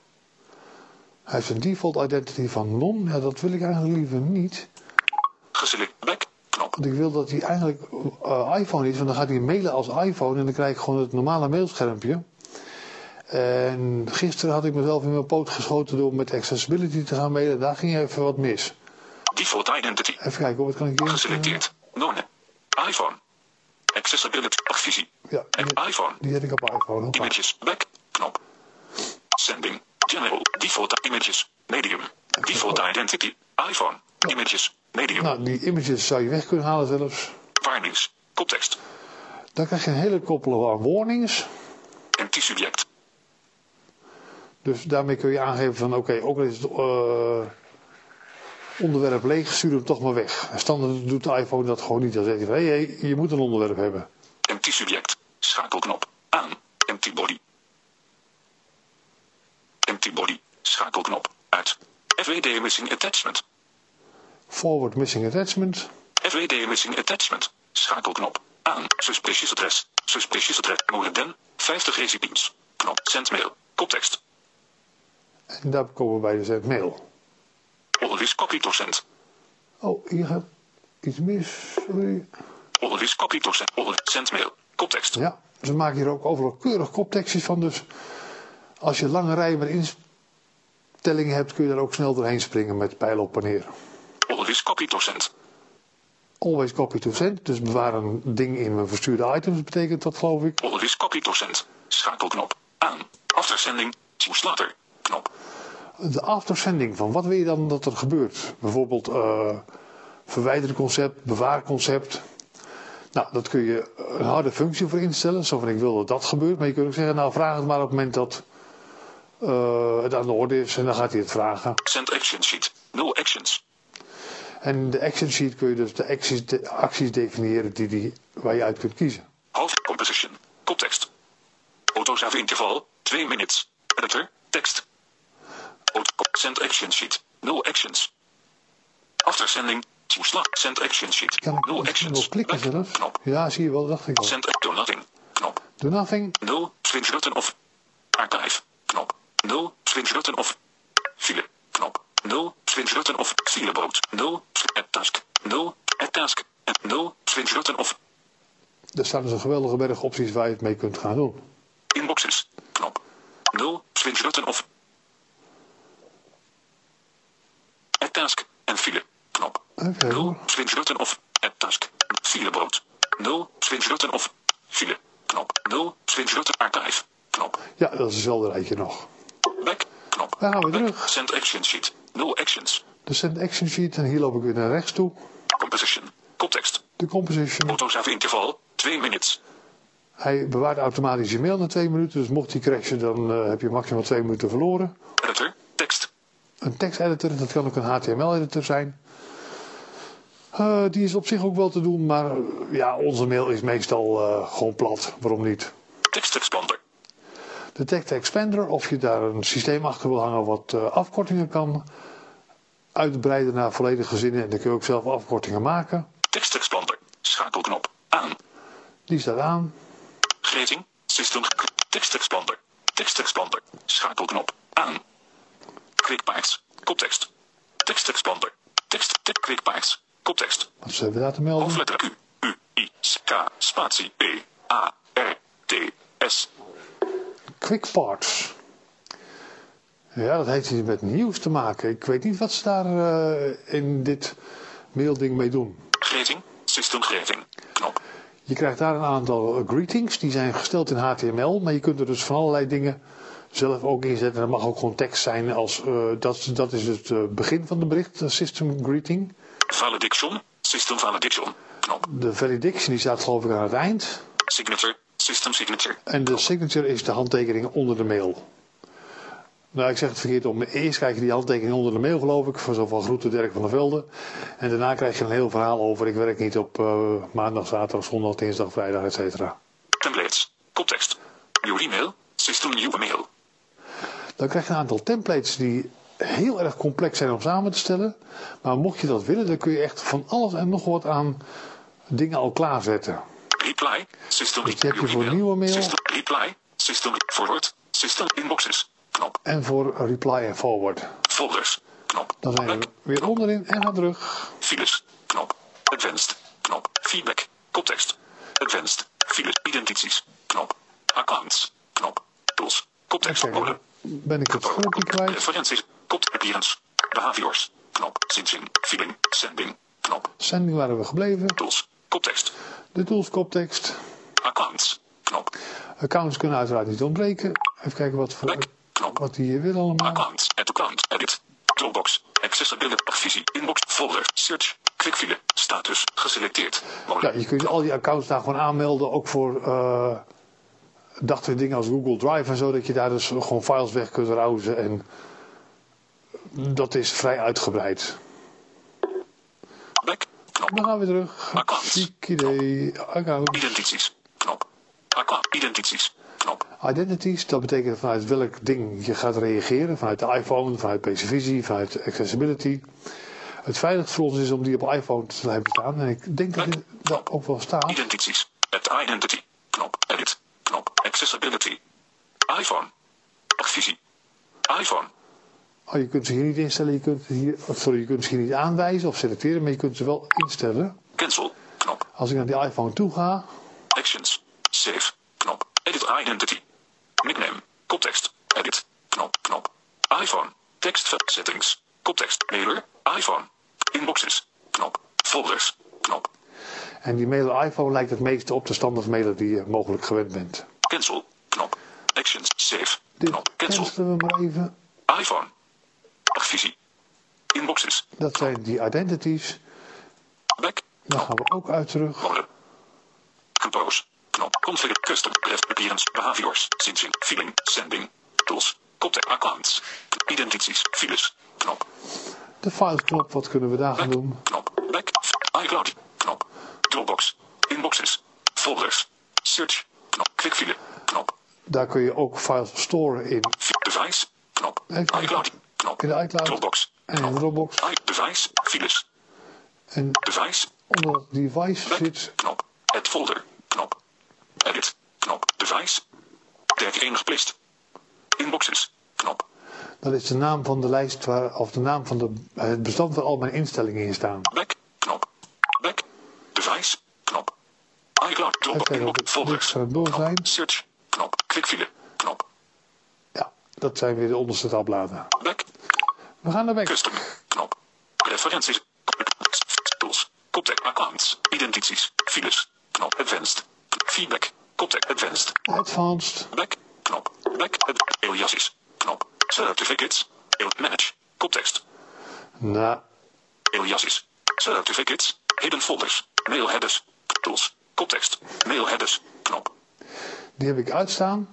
S7: Hij heeft een default identity van non. Ja, dat wil ik eigenlijk liever niet.
S8: Geselect. Back. Knop.
S7: Want ik wil dat hij eigenlijk eh, iPhone is, want dan gaat hij mailen als iPhone en dan krijg ik gewoon het normale mailschermpje. En gisteren had ik mezelf in mijn poot geschoten door met accessibility te gaan mailen. Daar ging even wat mis.
S8: Default identity.
S7: Even kijken, hoor, wat kan ik hier?
S8: Geselecteerd. None. iPhone. Accessibility. Advisie.
S7: Ja, die,
S8: En iPhone.
S7: die zet ik op iPhone. Hoppa.
S8: Images. Back. Knop. Sending. General. Default images. Medium. Default identity. iPhone. Images. Medium.
S7: Nou, die images zou je weg kunnen halen zelfs.
S8: Warnings. Koptekst.
S7: Dan krijg je een hele koppel aan warnings.
S8: Empty subject.
S7: Dus daarmee kun je aangeven van oké, ook al is het eh, onderwerp leeg, stuur hem toch maar weg. En standaard doet de iPhone dat gewoon niet. Dan zegt hij van hé, hey, je moet een onderwerp hebben.
S8: Empty subject. Schakelknop. Aan. Empty body. Empty body. Schakelknop. Uit. FWD missing attachment.
S7: Forward missing attachment.
S8: FWD missing attachment. Schakelknop. Aan. Suspicious address. Suspicious address. Moorden. 50 recipients. Knop. Send mail. Koptekst.
S7: En daar komen we bij de zend mail.
S8: Always copy to send.
S7: Oh, hier gaat iets mis. Sorry.
S8: Always copy to send. Always send mail. Koptekst.
S7: Ja, ze maken hier ook overal keurig koptekstjes van. Dus als je lange rijen met instellingen hebt, kun je daar ook snel doorheen springen met pijlen op en neer.
S8: Always copy to send.
S7: Always copy to send. Dus bewaar een ding in mijn verstuurde items, betekent dat geloof ik.
S8: Always copy to send. Schakelknop. Aan. Aftersending. Choose later. Knop.
S7: De aftersending van wat wil je dan dat er gebeurt? Bijvoorbeeld eh verwijderconcept, bewaarconcept. Nou, dat kun je een harde functie voor instellen. Zo van ik wil dat dat gebeurt. Maar je kunt ook zeggen, nou vraag het maar op het moment dat eh, het aan de orde is. En dan gaat hij het vragen.
S8: Send action sheet. No actions.
S7: En de action sheet kun je dus de acties, de acties definiëren die die, waar je uit kunt kiezen.
S8: Half composition. Koptekst. Autosave interval. 2 minutes. Editor. Tekst. Send action sheet. No actions. Aftersending. Choose la. Send action sheet.
S7: Kan ik wel
S8: actions.
S7: klikken?
S8: Knop.
S7: Ja, zie je wel, dacht ik al.
S8: Send do nothing. Knop.
S7: Do nothing.
S8: No. Screenshotten of. Archive. Knop. No. Screenshotten of. File. Knop. No. Screenshotten of. Fileboot. No. Add task. No. Add task. En no. Screenshotten of.
S7: Er staan dus een geweldige berg opties waar je het mee kunt gaan doen.
S8: Inboxes. Knop. No. Screenshotten of. Add task. En file. Knop.
S7: Oké,
S8: No.
S7: hoor.
S8: Screenshotten of. Add task. Fileboot. No. Screenshotten of. File. Knop. No. Screenshotten archive. Knop.
S7: Ja, dat is hetzelfde rijtje nog.
S8: Back. Knop.
S7: Daar gaan we
S8: Back.
S7: terug.
S8: Send action sheet. No actions.
S7: De send action sheet en hier loop ik weer naar rechts toe.
S8: Composition. Koptekst.
S7: De composition.
S8: Autosave interval. 2 minutes.
S7: Hij bewaart automatisch je mail na twee minuten. Dus mocht hij crashen, dan eh, heb je maximaal twee minuten verloren. Een teksteditor, dat kan ook een HTML-editor zijn. Eh, die is op zich ook wel te doen, maar eh, ja, onze mail is meestal eh, gewoon plat. Waarom niet?
S8: Text expander.
S7: De text expander, of je daar een systeem achter wil hangen wat afkortingen kan uitbreiden naar volledige zinnen. En dan kun je ook zelf afkortingen maken.
S8: Text expander. Schakelknop. Aan.
S7: Die staat aan.
S8: Greting. System. Text expander. Text expander. Schakelknop. Aan. Quickpads. Koptekst. Text expander. Tekst. Te quickpads. Koptekst.
S7: Wat ze hebben daar te melden?
S8: Hoofdletter Q. U. I, K, spatie, P, A, R, T, S.
S7: Quick Parts. Ja, dat heeft iets met nieuws te maken. Ik weet niet wat ze daar eh, in dit mailding mee doen.
S8: Greting, systemgreting, knop.
S7: Je krijgt daar een aantal greetings, die zijn gesteld in HTML, maar je kunt er dus van allerlei dingen zelf ook inzetten. Dat mag ook gewoon tekst zijn als, eh, dat, dat is het eh, begin van de bericht, de system greeting.
S8: Valediction, system valediction, knop.
S7: De valediction die staat geloof ik aan het eind.
S8: Signature, system signature.
S7: En de signature is de handtekening onder de mail. Nou, ik zeg het verkeerd om. Eerst krijg je die handtekening onder de mail, geloof ik, voor zoveel groeten Dirk van der Velde. En daarna krijg je een heel verhaal over. Ik werk niet op maandag, zaterdag, zondag, dinsdag, vrijdag, et cetera.
S8: Templates, koptekst. Your email, system nieuwe mail.
S7: Dan krijg je een aantal templates die heel erg complex zijn om samen te stellen. Maar mocht je dat willen, dan kun je echt van alles en nog wat aan dingen al klaarzetten.
S8: Reply, system
S7: Dus die heb je voor nieuwe mail.
S8: System reply, system forward, system inboxes, knop.
S7: En voor reply en forward.
S8: Folders, knop.
S7: Dan zijn we weer onderin en gaan terug.
S8: files, knop. Advanced, knop. Feedback, koptekst. Advanced, files, identities, knop. Accounts, knop. Tools, koptekst,
S7: Oké,
S8: code.
S7: Ben ik het groepje kwijt.
S8: Referenties, appearance, behaviors, knop. Zinsing, feeling, sending, knop.
S7: Sending waren we gebleven.
S8: Tools, koptekst.
S7: De tools koptekst.
S8: Accounts, knop.
S7: Accounts kunnen uiteraard niet ontbreken. Even kijken wat, voor,
S8: Back, knop.
S7: wat die hier wil allemaal.
S8: Account, add account, edit. Dropbox, accessibility, visie, inbox, folder, search, quickfile, status, geselecteerd.
S7: Ja, je kunt al die accounts daar gewoon aanmelden. Ook voor eh dachten dingen als Google Drive en zo. Dat je daar dus gewoon files weg kunt rousen. En dat is vrij uitgebreid.
S8: Back, knop.
S7: Dan gaan we terug.
S8: Accounts.
S7: Ziek idee. Account.
S8: Identities, knop. Account, identities, knop.
S7: Identities, dat betekent vanuit welk ding je gaat reageren. Vanuit de iPhone, vanuit PC Visie, vanuit Accessibility. Het veiligst voor ons is om die op iPhone te hebben staan. En ik denk dat dit dat ook wel staat.
S8: Identities, add identity, knop. Edit, knop. Accessibility. iPhone. Visie. iPhone.
S7: Oh, je kunt ze hier niet instellen. Je kunt, hier, oh, sorry, je kunt ze hier niet aanwijzen of selecteren. Maar je kunt ze wel instellen.
S8: Cancel, knop.
S7: Als ik naar die iPhone toe ga.
S8: Actions, save, knop. Edit identity. Nickname, koptekst. Edit, knop, knop. iPhone, tekst, settings, koptekst. Mailer, iPhone. Inboxes, knop. Folders, knop.
S7: En die mailer iPhone lijkt het meeste op de standaard mailer die je mogelijk gewend bent.
S8: Cancel, knop. Actions, save,
S7: Dit
S8: knop. Cancel,
S7: cancelen we maar even.
S8: iPhone. Visie. Inboxes,
S7: Dat zijn die identities.
S8: back,
S7: Daar gaan we ook uit terug.
S8: Molen. Compose. Knop. Configure. Custom. Ref. Appearance. Behaviors. Zinsing. Feeling. Sending. Tools. Contact. Accounts. Identities. Files. Knop.
S7: De filesknop, wat kunnen we daar gaan doen?
S8: Knop. Back. iCloud. Dropbox. Inboxes. Folders. Search. Knop. Quickfile. Knop.
S7: Daar kun je ook files storen in,
S8: Device. Knop.
S7: Even
S8: iCloud. Knop.
S7: in de iCloud
S8: Dropbox.
S7: en in de Dropbox.
S8: I. Device. Files.
S7: En
S8: Device.
S7: onder het device
S8: Back.
S7: zit
S8: Knop. Add folder. Knop. Edit. Knop. Device. Derde enig plist. Inboxes. Knop.
S7: Dat is de naam van de lijst, waar, of de naam van de, het bestand waar al mijn instellingen in staan.
S8: Back. Device. Knop. iCloud. Inbox.
S7: het
S8: Folders. Knop.
S7: zijn.
S8: Search. Knop. Quickfile. Knop.
S7: Ja, dat zijn weer de onderste tabbladen.
S8: Back.
S7: We gaan naar back.
S8: Custom. Knop. Referenties. Tools. Contact accounts. Identities. Files. Knop. Advanced. Feedback. Contact advanced.
S7: Advanced.
S8: Back. Knop. Back. Aliases. Knop. Certificates. Manage. Koptekst.
S7: Nou,
S8: Aliases. Certificates. Hidden folders. Mailheaders. Tools. Koptekst. Mailheaders. Knop.
S7: die heb ik uitstaan.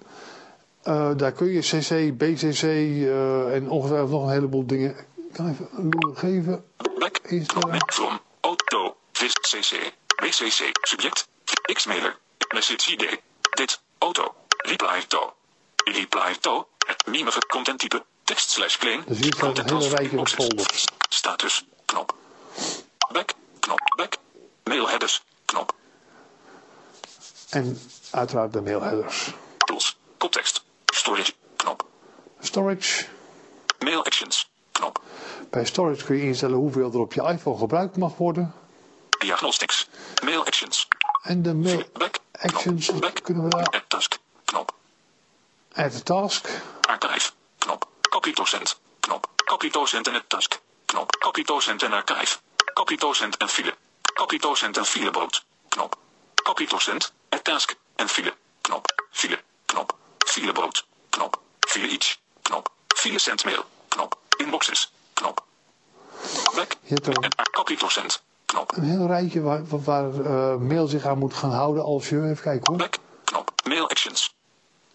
S7: Eh, daar kun je CC, BCC eh, en ongetwijfeld nog een heleboel dingen. Ik kan even een loer geven.
S8: Back.
S7: Instellen.
S8: From. Auto. Vis. CC. BCC. Subject. X-mailer. Message ID. Dit. Auto. Reply to. Reply to. Meme content type. Tekst slash claim.
S7: Dus hier staat een hele rijtje met folders.
S8: Status. Knop. Back. Knop. Back. Mailheaders. Knop.
S7: En uiteraard de mailheaders.
S8: Tools. Koptekst. Storage. Knop.
S7: Storage.
S8: Mail actions. Knop.
S7: Bij storage kun je instellen hoeveel er op je iPhone gebruikt mag worden.
S8: Diagnostics. Mail actions.
S7: En de mail
S8: Back.
S7: actions kunnen we daar...
S8: Add task. Knop.
S7: Add task.
S8: Archive. Knop. Copy to send. Knop. Copy to send en het task. Knop. Copy to send en archive. Copy to send en file. Copy to send en fileboot. Knop. Copy to send. En task. En file. Knop. File. Knop. Fileboot. Knop. File iets. Knop. File send mail. Knop. Inboxes. Knop. Back. En copy to send. Knop.
S7: een heel rijtje waar, waar- eh, mail zich aan moet gaan houden als je... Even kijken hoor.
S8: Back. Knop. Mail actions.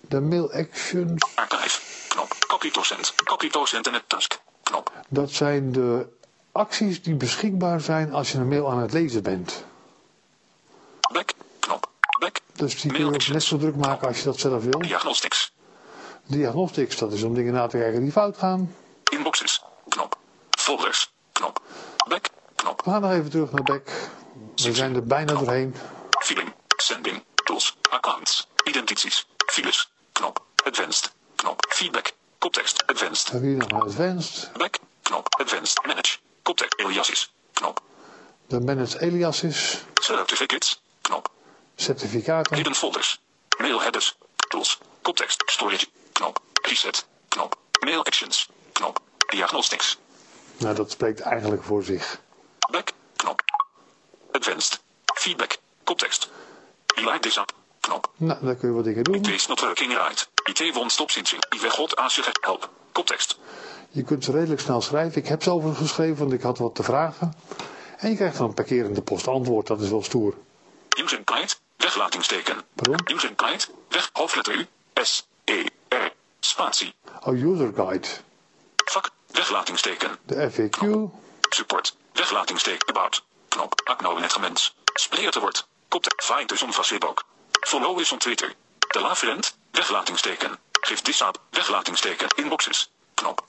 S7: De mail actions.
S8: Archive. Knop. Copy to send. Copy to send en het task. Knop.
S7: Dat zijn de acties die beschikbaar zijn als je een mail aan het lezen bent.
S8: Back. Knop. Back.
S7: Dus die kun je ook net zo druk maken als je dat zelf wil.
S8: Diagnostics.
S7: Diagnostics, dat is om dingen na te kijken die fout gaan.
S8: Inboxes. Knop. Folders. Knop. Back. Knop.
S7: We gaan nog even terug naar back. We zijn er bijna doorheen.
S8: Filing. Sending. Tools. Accounts. Identities. Files. Knop. Advanced. Knop. Feedback. Koptekst. Advanced.
S7: Dan hier nog naar advanced.
S8: Back. Knop. Advanced. Manage. Koptekst. Aliases. Knop.
S7: De manage aliases.
S8: Certificates. Knop.
S7: Certificaten.
S8: Hidden folders. Mail headers. Tools. Koptekst. Storage. Knop. Reset. Knop. Mail actions. Knop. Diagnostics.
S7: Nou, dat spreekt eigenlijk voor zich.
S8: Back. Knop. Advanced. Feedback. Koptekst. Like this up. Knop.
S7: Nou, daar kun je wat dingen doen.
S8: IT is not working right. IT won't stop since I weg God als je help. Koptekst.
S7: Je kunt ze redelijk snel schrijven. Ik heb ze overigens geschreven, want ik had wat te vragen. En je krijgt dan per keer in de post antwoord. Dat is wel stoer.
S8: Use and kite. Weglatingsteken.
S7: Pardon?
S8: Use and kite. Weg. Hoofdletter U. S. E. R. Spatie.
S7: Oh, user guide.
S8: Vak. Weglatingsteken.
S7: De FAQ.
S8: Support. Weglatingsteken. About. Knop. Acknowledgement. Spreertewoord. Koptekst. Find is on Facebook. Follow is on Twitter. De laferent. Weglatingsteken. Geef disap. Weglatingsteken. Inboxes. Knop.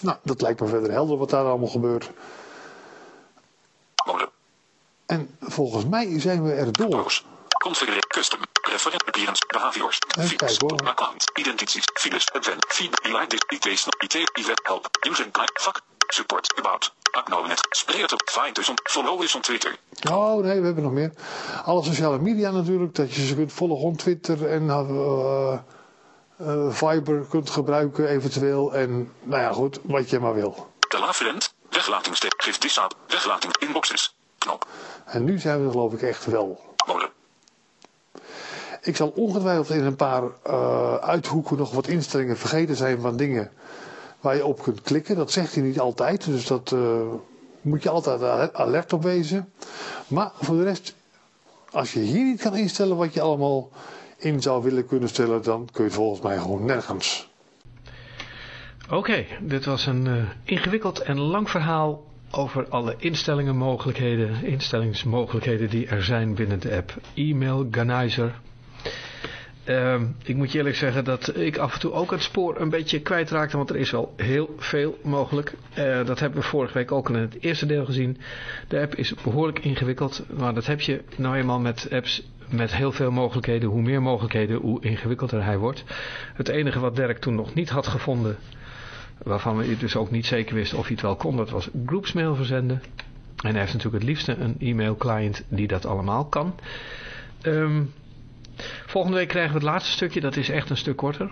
S7: Nou, dat lijkt me verder helder wat daar allemaal gebeurt.
S8: Mode.
S7: En volgens mij zijn we er door.
S8: Roos. Configurate custom. Referent appearance. Behaviors. Files. Account. Identities. Files. Advent. Feed. This. IT. Snap. IT. Event. Help. Use and kite. Vak. Support. About. Acknowledge. Spreert op. Find on. Follow is on Twitter.
S7: Oh nee, we hebben nog meer. Alle sociale media natuurlijk. Dat je ze kunt volgen op Twitter en eh, eh, Viber kunt gebruiken eventueel. En nou ja, goed, wat je maar wil.
S8: De laferent. Weglatingsteken. Geef disap. Weglating. Inboxes. Knop.
S7: En nu zijn we er geloof ik echt wel. Ik zal ongetwijfeld in een paar eh, uithoeken nog wat instellingen vergeten zijn van dingen waar je op kunt klikken. Dat zegt hij niet altijd, dus dat eh, moet je altijd ale- alert op wezen. Maar voor de rest, als je hier niet kan instellen wat je allemaal in zou willen kunnen stellen, dan kun je volgens mij gewoon nergens.
S1: Oké, dit was een eh, ingewikkeld en lang verhaal over alle instellingen, mogelijkheden, instellingsmogelijkheden die er zijn binnen de app E-mail Organizer. Ehm, ik moet je eerlijk zeggen dat ik af en toe ook het spoor een beetje kwijtraakte, want er is wel heel veel mogelijk. Eh, dat hebben we vorige week ook in het eerste deel gezien. De app is behoorlijk ingewikkeld, maar dat heb je nou eenmaal met apps met heel veel mogelijkheden. Hoe meer mogelijkheden, hoe ingewikkelder hij wordt. Het enige wat Dirk toen nog niet had gevonden, waarvan we dus ook niet zeker wisten of hij het wel kon, dat was groepsmail verzenden. En hij heeft natuurlijk het liefste een e-mail client die dat allemaal kan. Ehm, volgende week krijgen we het laatste stukje, dat is echt een stuk korter.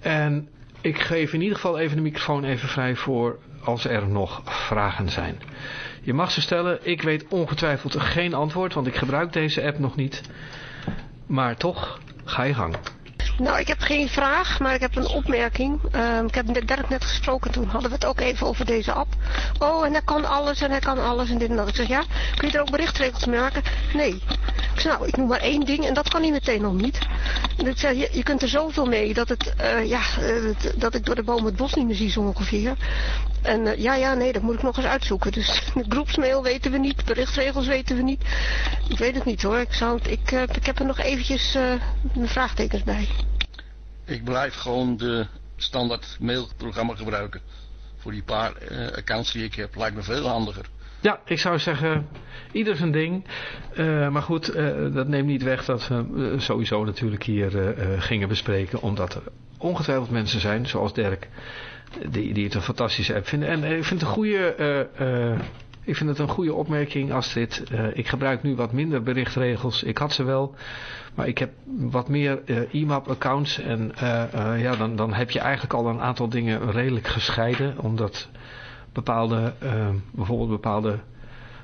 S1: En ik geef in ieder geval even de microfoon even vrij voor als er nog vragen zijn. Je mag ze stellen, ik weet ongetwijfeld geen antwoord, want ik gebruik deze app nog niet. Maar toch, ga je gang.
S2: Nou, ik heb geen vraag, maar ik heb een opmerking. Ehm, ik heb met Dirk net gesproken, toen hadden we het ook even over deze app. Oh, en hij kan alles en hij kan alles en dit en dat. Ik zeg, ja, kun je er ook berichtregels maken? Nee. Ik zeg, nou, ik noem maar één ding en dat kan hij meteen nog niet. Je, je kunt er zoveel mee dat, het, eh, ja, eh, dat, ik door de boom het bos niet meer zie zo ongeveer. En eh, ja, ja, nee, dat moet ik nog eens uitzoeken. Dus de groepsmail weten we niet, berichtregels weten we niet. Ik weet het niet hoor. Ik, zou, ik, ik heb er nog eventjes mijn vraagtekens bij.
S9: Ik blijf gewoon de standaard mailprogramma gebruiken. Voor die paar accounts die ik heb. Lijkt me veel handiger.
S1: Ja, ik zou zeggen, ieder zijn ding. Eh, maar goed, eh, dat neemt niet weg dat we eh, sowieso natuurlijk hier gingen bespreken. Omdat er ongetwijfeld mensen zijn, zoals Dirk, die, die het een fantastische app vinden. En ik vind het een goede Ik vind het een goede opmerking, ik gebruik nu wat minder berichtregels. Ik had ze wel, maar ik heb wat meer IMAP-accounts. En ja, dan, dan heb je eigenlijk al een aantal dingen redelijk gescheiden. Omdat bepaalde, bijvoorbeeld bepaalde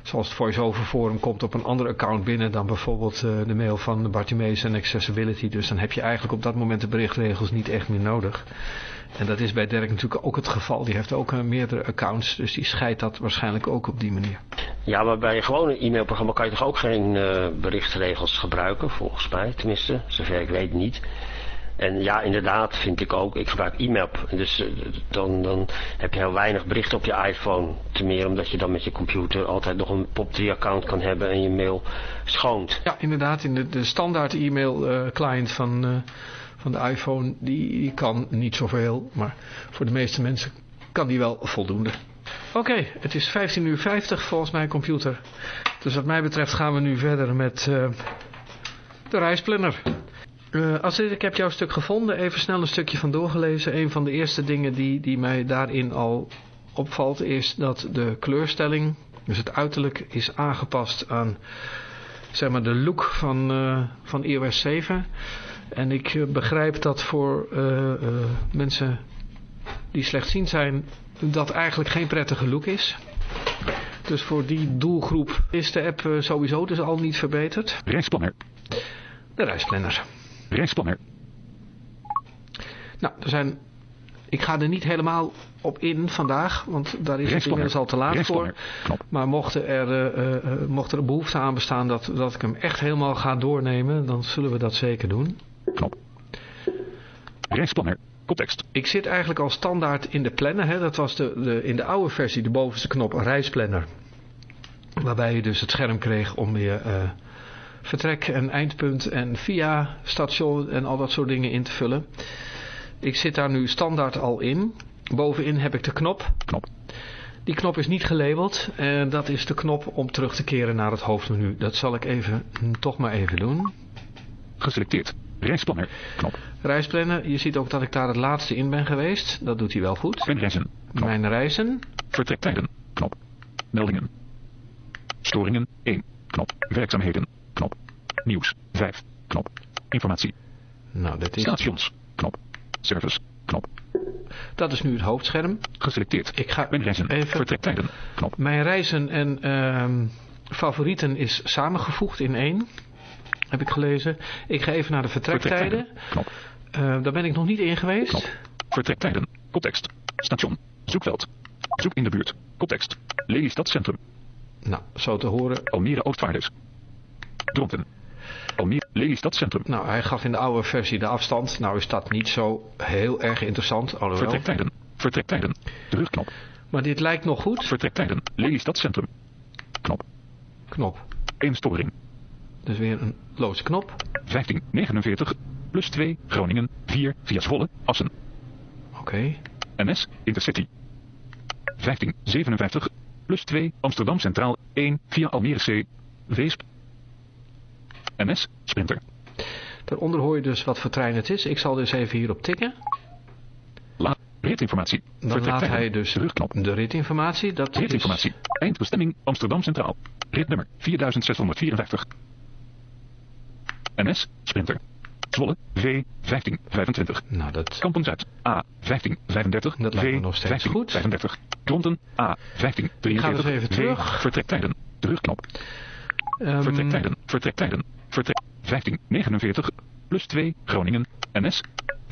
S1: zoals het voice-over forum komt op een ander account binnen dan bijvoorbeeld uh, de mail van Bartimeus en Accessibility. Dus dan heb je eigenlijk op dat moment de berichtregels niet echt meer nodig. En dat is bij Dirk natuurlijk ook het geval. Die heeft ook uh, meerdere accounts, dus die scheidt dat waarschijnlijk ook op die manier.
S4: Ja, maar bij een gewone e-mailprogramma kan je toch ook geen uh, berichtregels gebruiken, volgens mij. Tenminste, zover ik weet niet. En ja, inderdaad vind ik ook, ik gebruik e-map. Dus uh, dan, dan heb je heel weinig berichten op je iPhone. Ten meer omdat je dan met je computer altijd nog een POP3 account kan hebben en je mail schoont.
S1: Ja, inderdaad. In de, de standaard e-mail uh, client van, uh, van de iPhone, die, die kan niet zoveel. Maar voor de meeste mensen kan die wel voldoende. Oké, het is 15 uur 50 volgens mijn computer. Dus wat mij betreft gaan we nu verder met de reisplanner. Uh, als ik heb jouw stuk gevonden, even snel een stukje van doorgelezen. Een van de eerste dingen die, die mij daarin al opvalt is dat de kleurstelling, dus het uiterlijk, is aangepast aan zeg maar, de look van, uh, van iOS 7. En ik uh, begrijp dat voor mensen die slechtziend zijn, dat eigenlijk geen prettige look is. Dus voor die doelgroep is de app sowieso dus al niet verbeterd.
S8: Reisplanner.
S1: De reisplanner.
S8: Reisplanner.
S1: Nou, er zijn... Ik ga er niet helemaal op in vandaag, want daar is het inmiddels al te laat voor. Maar mocht er, uh, uh, mocht er een behoefte aan bestaan dat, dat ik hem echt helemaal ga doornemen, dan zullen we dat zeker doen.
S8: Knop. Reisplanner. Context.
S1: Ik zit eigenlijk al standaard in de planner. Hè. Dat was de, de, in de oude versie de bovenste knop reisplanner. Waarbij je dus het scherm kreeg om weer... Uh, vertrek en eindpunt en via station en al dat soort dingen in te vullen. Ik zit daar nu standaard al in. Bovenin heb ik de knop.
S8: knop.
S1: Die knop is niet gelabeld en dat is de knop om terug te keren naar het hoofdmenu. Dat zal ik even, toch maar even doen.
S8: Geselecteerd. Reisplanner. Knop.
S1: Reisplanner. Je ziet ook dat ik daar het laatste in ben geweest. Dat doet hij wel goed.
S8: Mijn reizen.
S1: Knop. Mijn reizen.
S8: Vertrektijden. Knop. Meldingen. Storingen. 1. Knop. Werkzaamheden. Knop. Nieuws. 5. Knop. Informatie.
S1: Nou, dat is...
S8: Stations. Knop. Service. Knop.
S1: Dat is nu het hoofdscherm.
S8: Geselecteerd.
S1: Ik ga
S8: Mijn reizen.
S1: even...
S8: Vertrektijden. Knop.
S1: Mijn reizen en uh, favorieten is samengevoegd in één. Heb ik gelezen. Ik ga even naar de vertrektijden.
S8: Knop.
S1: Uh, daar ben ik nog niet in geweest.
S8: Knop. Vertrektijden. Context. Station. Zoekveld. Zoek in de buurt. Context. Lelystad Centrum.
S1: Nou, zo te horen.
S8: Almere Oostvaarders. Dronten. Almere, Lelystad Centrum.
S1: Nou, hij gaf in de oude versie de afstand. Nou is dat niet zo heel erg interessant. Alhoewel.
S8: Vertrektijden. Vertrektijden. Terugknop.
S1: Maar dit lijkt nog goed.
S8: Vertrektijden. Lelystad Centrum. Knop.
S1: Knop.
S8: Instoring.
S1: Dus weer een loze knop.
S8: 1549 plus 2 Groningen 4 via Zwolle Assen.
S1: Oké. Okay.
S8: NS Intercity. 1557 plus 2 Amsterdam Centraal 1 via Almere C. Weesp NS Sprinter.
S1: Daaronder hoor je dus wat voor trein het is. Ik zal dus even hierop tikken.
S8: La ritinformatie.
S1: Dan laat hij dus
S8: Terugknop.
S1: de ritinformatie. Dat
S8: ritinformatie. Is... Eindbestemming Amsterdam Centraal. Ritnummer 4654. NS Sprinter. Zwolle V 1525.
S1: Nou, dat...
S8: Kampen Zuid A 1535.
S1: Dat lijkt me nog steeds goed.
S8: 35. Dronten A 1543.
S1: Ik ga dus even terug.
S8: Vertrektijden. Terugknop. Um... Vertrektijden. Vertrektijden. Vertrek 1549 plus 2 Groningen NS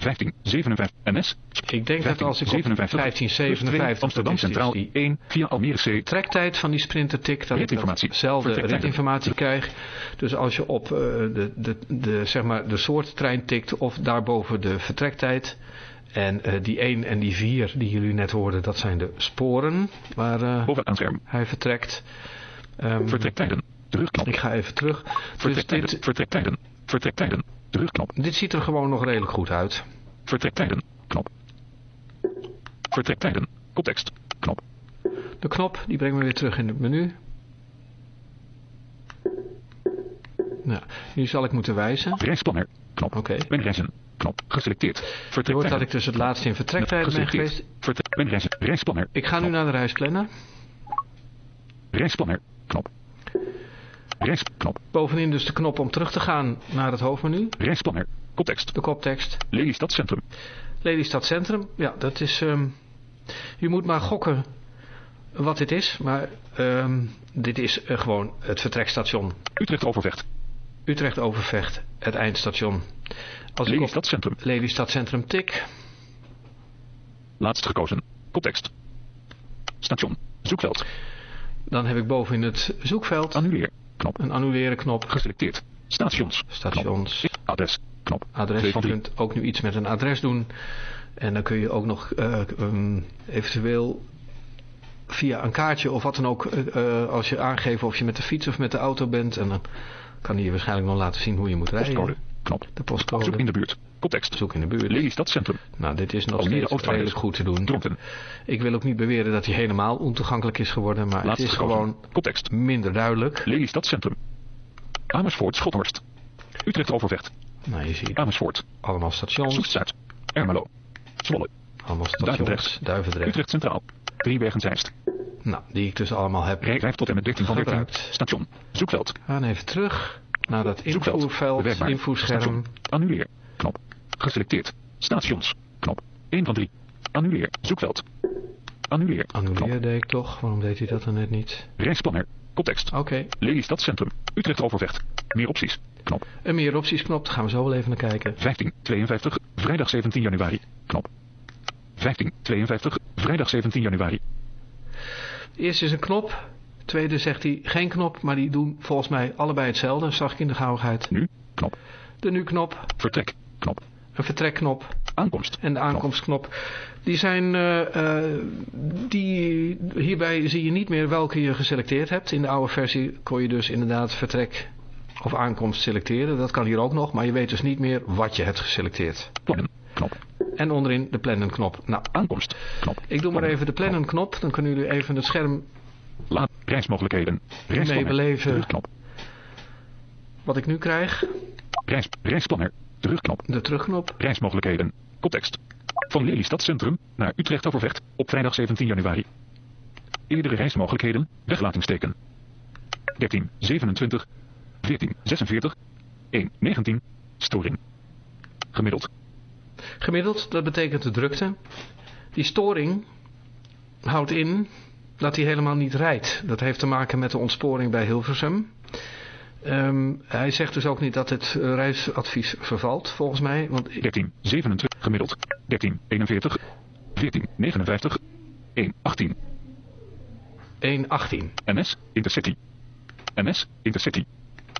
S8: 1557 NS.
S1: Ik denk dat als ik op 1557
S8: Amsterdam Centraal
S1: die
S8: 1 via Almere C.
S1: Trektijd van die sprinter tik dat ik dezelfde ritinformatie krijg. Dus als je op uh, de, de, de, zeg maar de soort trein tikt of daarboven de vertrektijd. En uh, die 1 en die 4 die jullie net hoorden, dat zijn de sporen waar uh, hij vertrekt.
S8: Um, Vertrektijden. Terugknop.
S1: Ik ga even terug.
S8: Vertrektijden. Dus dit... Vertrektijden. Vertrektijden. Terugknop.
S1: Dit ziet er gewoon nog redelijk goed uit.
S8: Vertrektijden. Knop. Vertrektijden. Context. Knop.
S1: De knop, die brengt me weer terug in het menu. Nou, nu zal ik moeten wijzen.
S8: Reisplanner. Knop.
S1: Oké. Okay.
S8: Ben reizen. Knop. Geselecteerd.
S1: Vertrektijden. hoort dat ik dus het laatste in vertrektijden ben geweest.
S8: Vertrek. Ben reizen. Reisplanner.
S1: Ik ga nu naar de reisplanner.
S8: Reisplanner. Knop. Reisknop.
S1: Bovenin dus de knop om terug te gaan naar het hoofdmenu.
S8: Reisplanner. Koptekst.
S1: De koptekst.
S8: Lelystad Centrum.
S1: Lelystad Centrum. Ja, dat is... ehm, je moet maar gokken wat dit is. Maar ehm, dit is eh, gewoon het vertrekstation.
S8: Utrecht Overvecht.
S1: Utrecht Overvecht. Het eindstation. Als
S8: Lelystad Centrum.
S1: Lelystad Centrum tik...
S8: Laatst gekozen. Koptekst. Station. Zoekveld.
S1: Dan heb ik bovenin het zoekveld
S8: Annuleer. Knop.
S1: een annuleren knop.
S8: Geselecteerd. Stations.
S1: Stations.
S8: Knop. Adres. Knop.
S1: Adres. Je kunt ook nu iets met een adres doen. En dan kun je ook nog eh, um, eventueel via een kaartje of wat dan ook, eh, als je aangeeft of je met de fiets of met de auto bent. En dan kan hij je waarschijnlijk nog laten zien hoe je moet rijden.
S8: Postcode. Knop.
S1: De postcode.
S8: Zoek in de buurt. Koptekst.
S1: Zoek in de buurt.
S8: Lelystad Centrum.
S1: Nou, dit is nog
S8: Almere
S1: steeds redelijk goed te doen.
S8: Dronten.
S1: Ik wil ook niet beweren dat hij helemaal ontoegankelijk is geworden, maar het is
S8: gekozen.
S1: gewoon
S8: Koptekst.
S1: minder duidelijk.
S8: Lelystad Centrum. Amersfoort Schothorst. Utrecht Overvecht.
S1: Nou, je ziet
S8: Amersfoort.
S1: allemaal stations,
S8: Soest-Zuid. Ermelo. Zwolle.
S1: allemaal stations,
S8: Duivendrecht.
S1: Duivendrecht.
S8: Utrecht Centraal. Driebergen-Zeist.
S1: Nou, die ik dus allemaal heb
S8: Rij 5 tot en met 13 van 13.
S1: Gebruikt.
S8: Station. Zoekveld.
S1: Gaan even terug naar dat invoerveld, invoerscherm.
S8: Station. Annuleer. Knop. Geselecteerd. Stations. Knop. 1 van 3. Annuleer. Zoekveld. Annuleer. Knop.
S1: Annuleer deed ik toch, waarom deed hij dat dan net niet?
S8: Reisplanner. Koptekst.
S1: Oké,
S8: Lelystad Centrum. Utrecht Overvecht. Meer opties. Knop.
S1: een meer opties knop, daar gaan we zo wel even naar kijken.
S8: 1552. Vrijdag 17 januari. Knop. 1552. Vrijdag 17 januari.
S1: Eerst is een knop, tweede zegt hij geen knop, maar die doen volgens mij allebei hetzelfde, zag ik in de gauwigheid.
S8: Nu. Knop.
S1: De nu-knop,
S8: Vertrek. Knop.
S1: Een vertrekknop
S8: Aankomst.
S1: en de aankomstknop. Die zijn, eh, eh, die, hierbij zie je niet meer welke je geselecteerd hebt. In de oude versie kon je dus inderdaad vertrek of aankomst selecteren. Dat kan hier ook nog, maar je weet dus niet meer wat je hebt geselecteerd.
S8: Plannen. Knop.
S1: En onderin de plannen knop. Nou,
S8: Aankomst. Knop.
S1: ik doe maar even de plannen knop. Dan kunnen jullie even het scherm
S8: Laat. Reismogelijkheden. Reisplanner.
S1: meebeleven wat ik nu krijg.
S8: Reis, reisplanner. Terugknop.
S1: De terugknop.
S8: Reismogelijkheden. Koptekst. Van Lelystad Centrum naar Utrecht Overvecht op vrijdag 17 januari. Eerdere reismogelijkheden. Weglatingsteken. 13, 27, 14, 46, 1, 19. Storing. Gemiddeld.
S1: Gemiddeld, dat betekent de drukte. Die storing houdt in dat hij helemaal niet rijdt. Dat heeft te maken met de ontsporing bij Hilversum. Ehm, hij zegt dus ook niet dat het eh, reisadvies vervalt, volgens mij. Want
S8: 13, 27, gemiddeld. 13, 41, 14, 59, 1, 18.
S1: 1.18.
S8: NS, Intercity. NS, Intercity.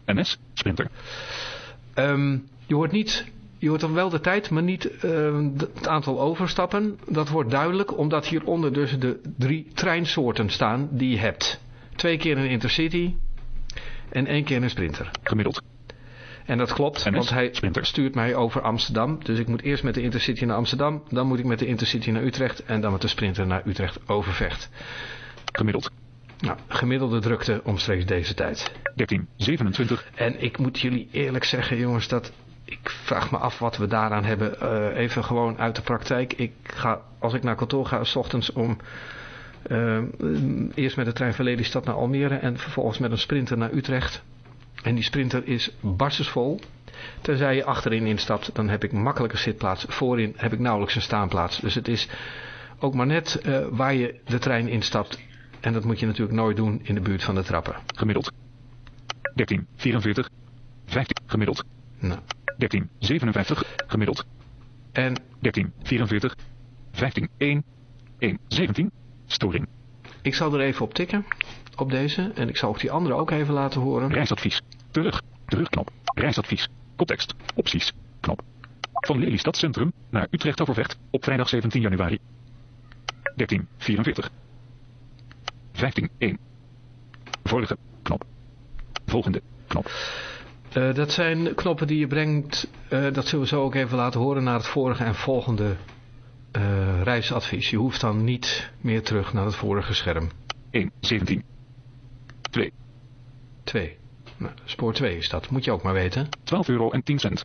S8: NS, Sprinter.
S1: Ehm, je hoort niet... Je hoort dan wel de tijd, maar niet ehm, het aantal overstappen. Dat wordt duidelijk, omdat hieronder dus de drie treinsoorten staan die je hebt. Twee keer een Intercity en één keer een Sprinter.
S8: Gemiddeld.
S1: En dat klopt, want hij
S8: Sprinter.
S1: stuurt mij over Amsterdam. Dus ik moet eerst met de Intercity naar Amsterdam. Dan moet ik met de Intercity naar Utrecht. En dan met de Sprinter naar Utrecht Overvecht.
S8: Gemiddeld.
S1: Nou, gemiddelde drukte omstreeks deze tijd.
S8: 13, 27,
S1: En ik moet jullie eerlijk zeggen, jongens, dat ik vraag me af wat we daaraan hebben. Eh, even gewoon uit de praktijk. Ik ga, als ik naar kantoor ga, s ochtends om eerst met de trein van Lelystad naar Almere en vervolgens met een sprinter naar Utrecht. En die sprinter is barstensvol. Tenzij je achterin instapt, dan heb ik makkelijke zitplaats. Voorin heb ik nauwelijks een staanplaats. Dus het is ook maar net eh, waar je de trein instapt. En dat moet je natuurlijk nooit doen in de buurt van de trappen.
S8: gemiddeld. 13, 44, 15, gemiddeld.
S1: Nou,
S8: 13, 57, gemiddeld.
S1: en
S8: 13, 44, 15, 1, 1, 17. Storing.
S1: Ik zal er even op tikken, op deze. En ik zal ook die andere ook even laten horen.
S8: Reisadvies. Terug. Terugknop. Reisadvies. Koptekst. Opties. Knop. Van Lelystad Centrum naar Utrecht Overvecht op vrijdag 17 januari. 13, 44. 15, 1. Vorige. Knop. Volgende. Knop.
S1: Eh, dat zijn knoppen die je brengt, eh, dat zullen we zo ook even laten horen, naar het vorige en volgende eh, reisadvies. Je hoeft dan niet meer terug naar het vorige scherm.
S8: 1, 17. 2.
S1: 2. Nou, spoor 2 is dat, moet je ook maar weten.
S8: 12 euro en 10 cent.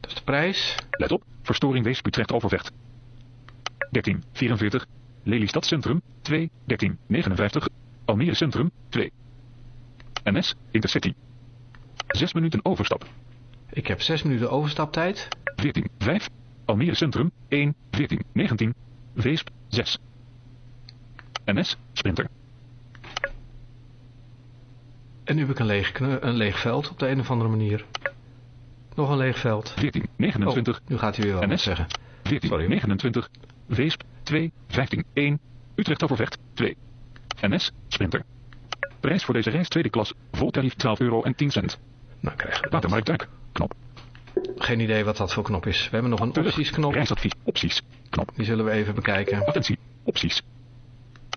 S1: Dat is de prijs.
S8: Let op. Verstoring Weesp Utrecht Overvecht. 13, 44. Lelystad Centrum. 2, 13, 59. Almere Centrum 2. NS Intercity. 6 minuten overstap.
S1: Ik heb 6 minuten overstaptijd.
S8: 14, 5. Almere Centrum 1, 14, 19. Weesp 6. NS Sprinter.
S1: En nu heb ik een leeg, kne- een leeg veld op de een of andere manier. Nog een leeg veld.
S8: 14, 29.
S1: Oh, nu gaat hij weer wat
S8: NS
S1: zeggen.
S8: 14,
S1: Sorry.
S8: 29. Weesp 2, 15, 1. Utrecht Overvecht 2. NS Sprinter. Prijs voor deze reis tweede klas. Vol tarief 12 euro en 10 cent.
S1: Nou krijgen we dat.
S8: Watermarktduik. Knop.
S1: Geen idee wat dat voor knop is. We hebben nog een
S8: Terug.
S1: optiesknop.
S8: Reisadvies. Opties. Knop.
S1: Die zullen we even bekijken.
S8: Attentie. Opties.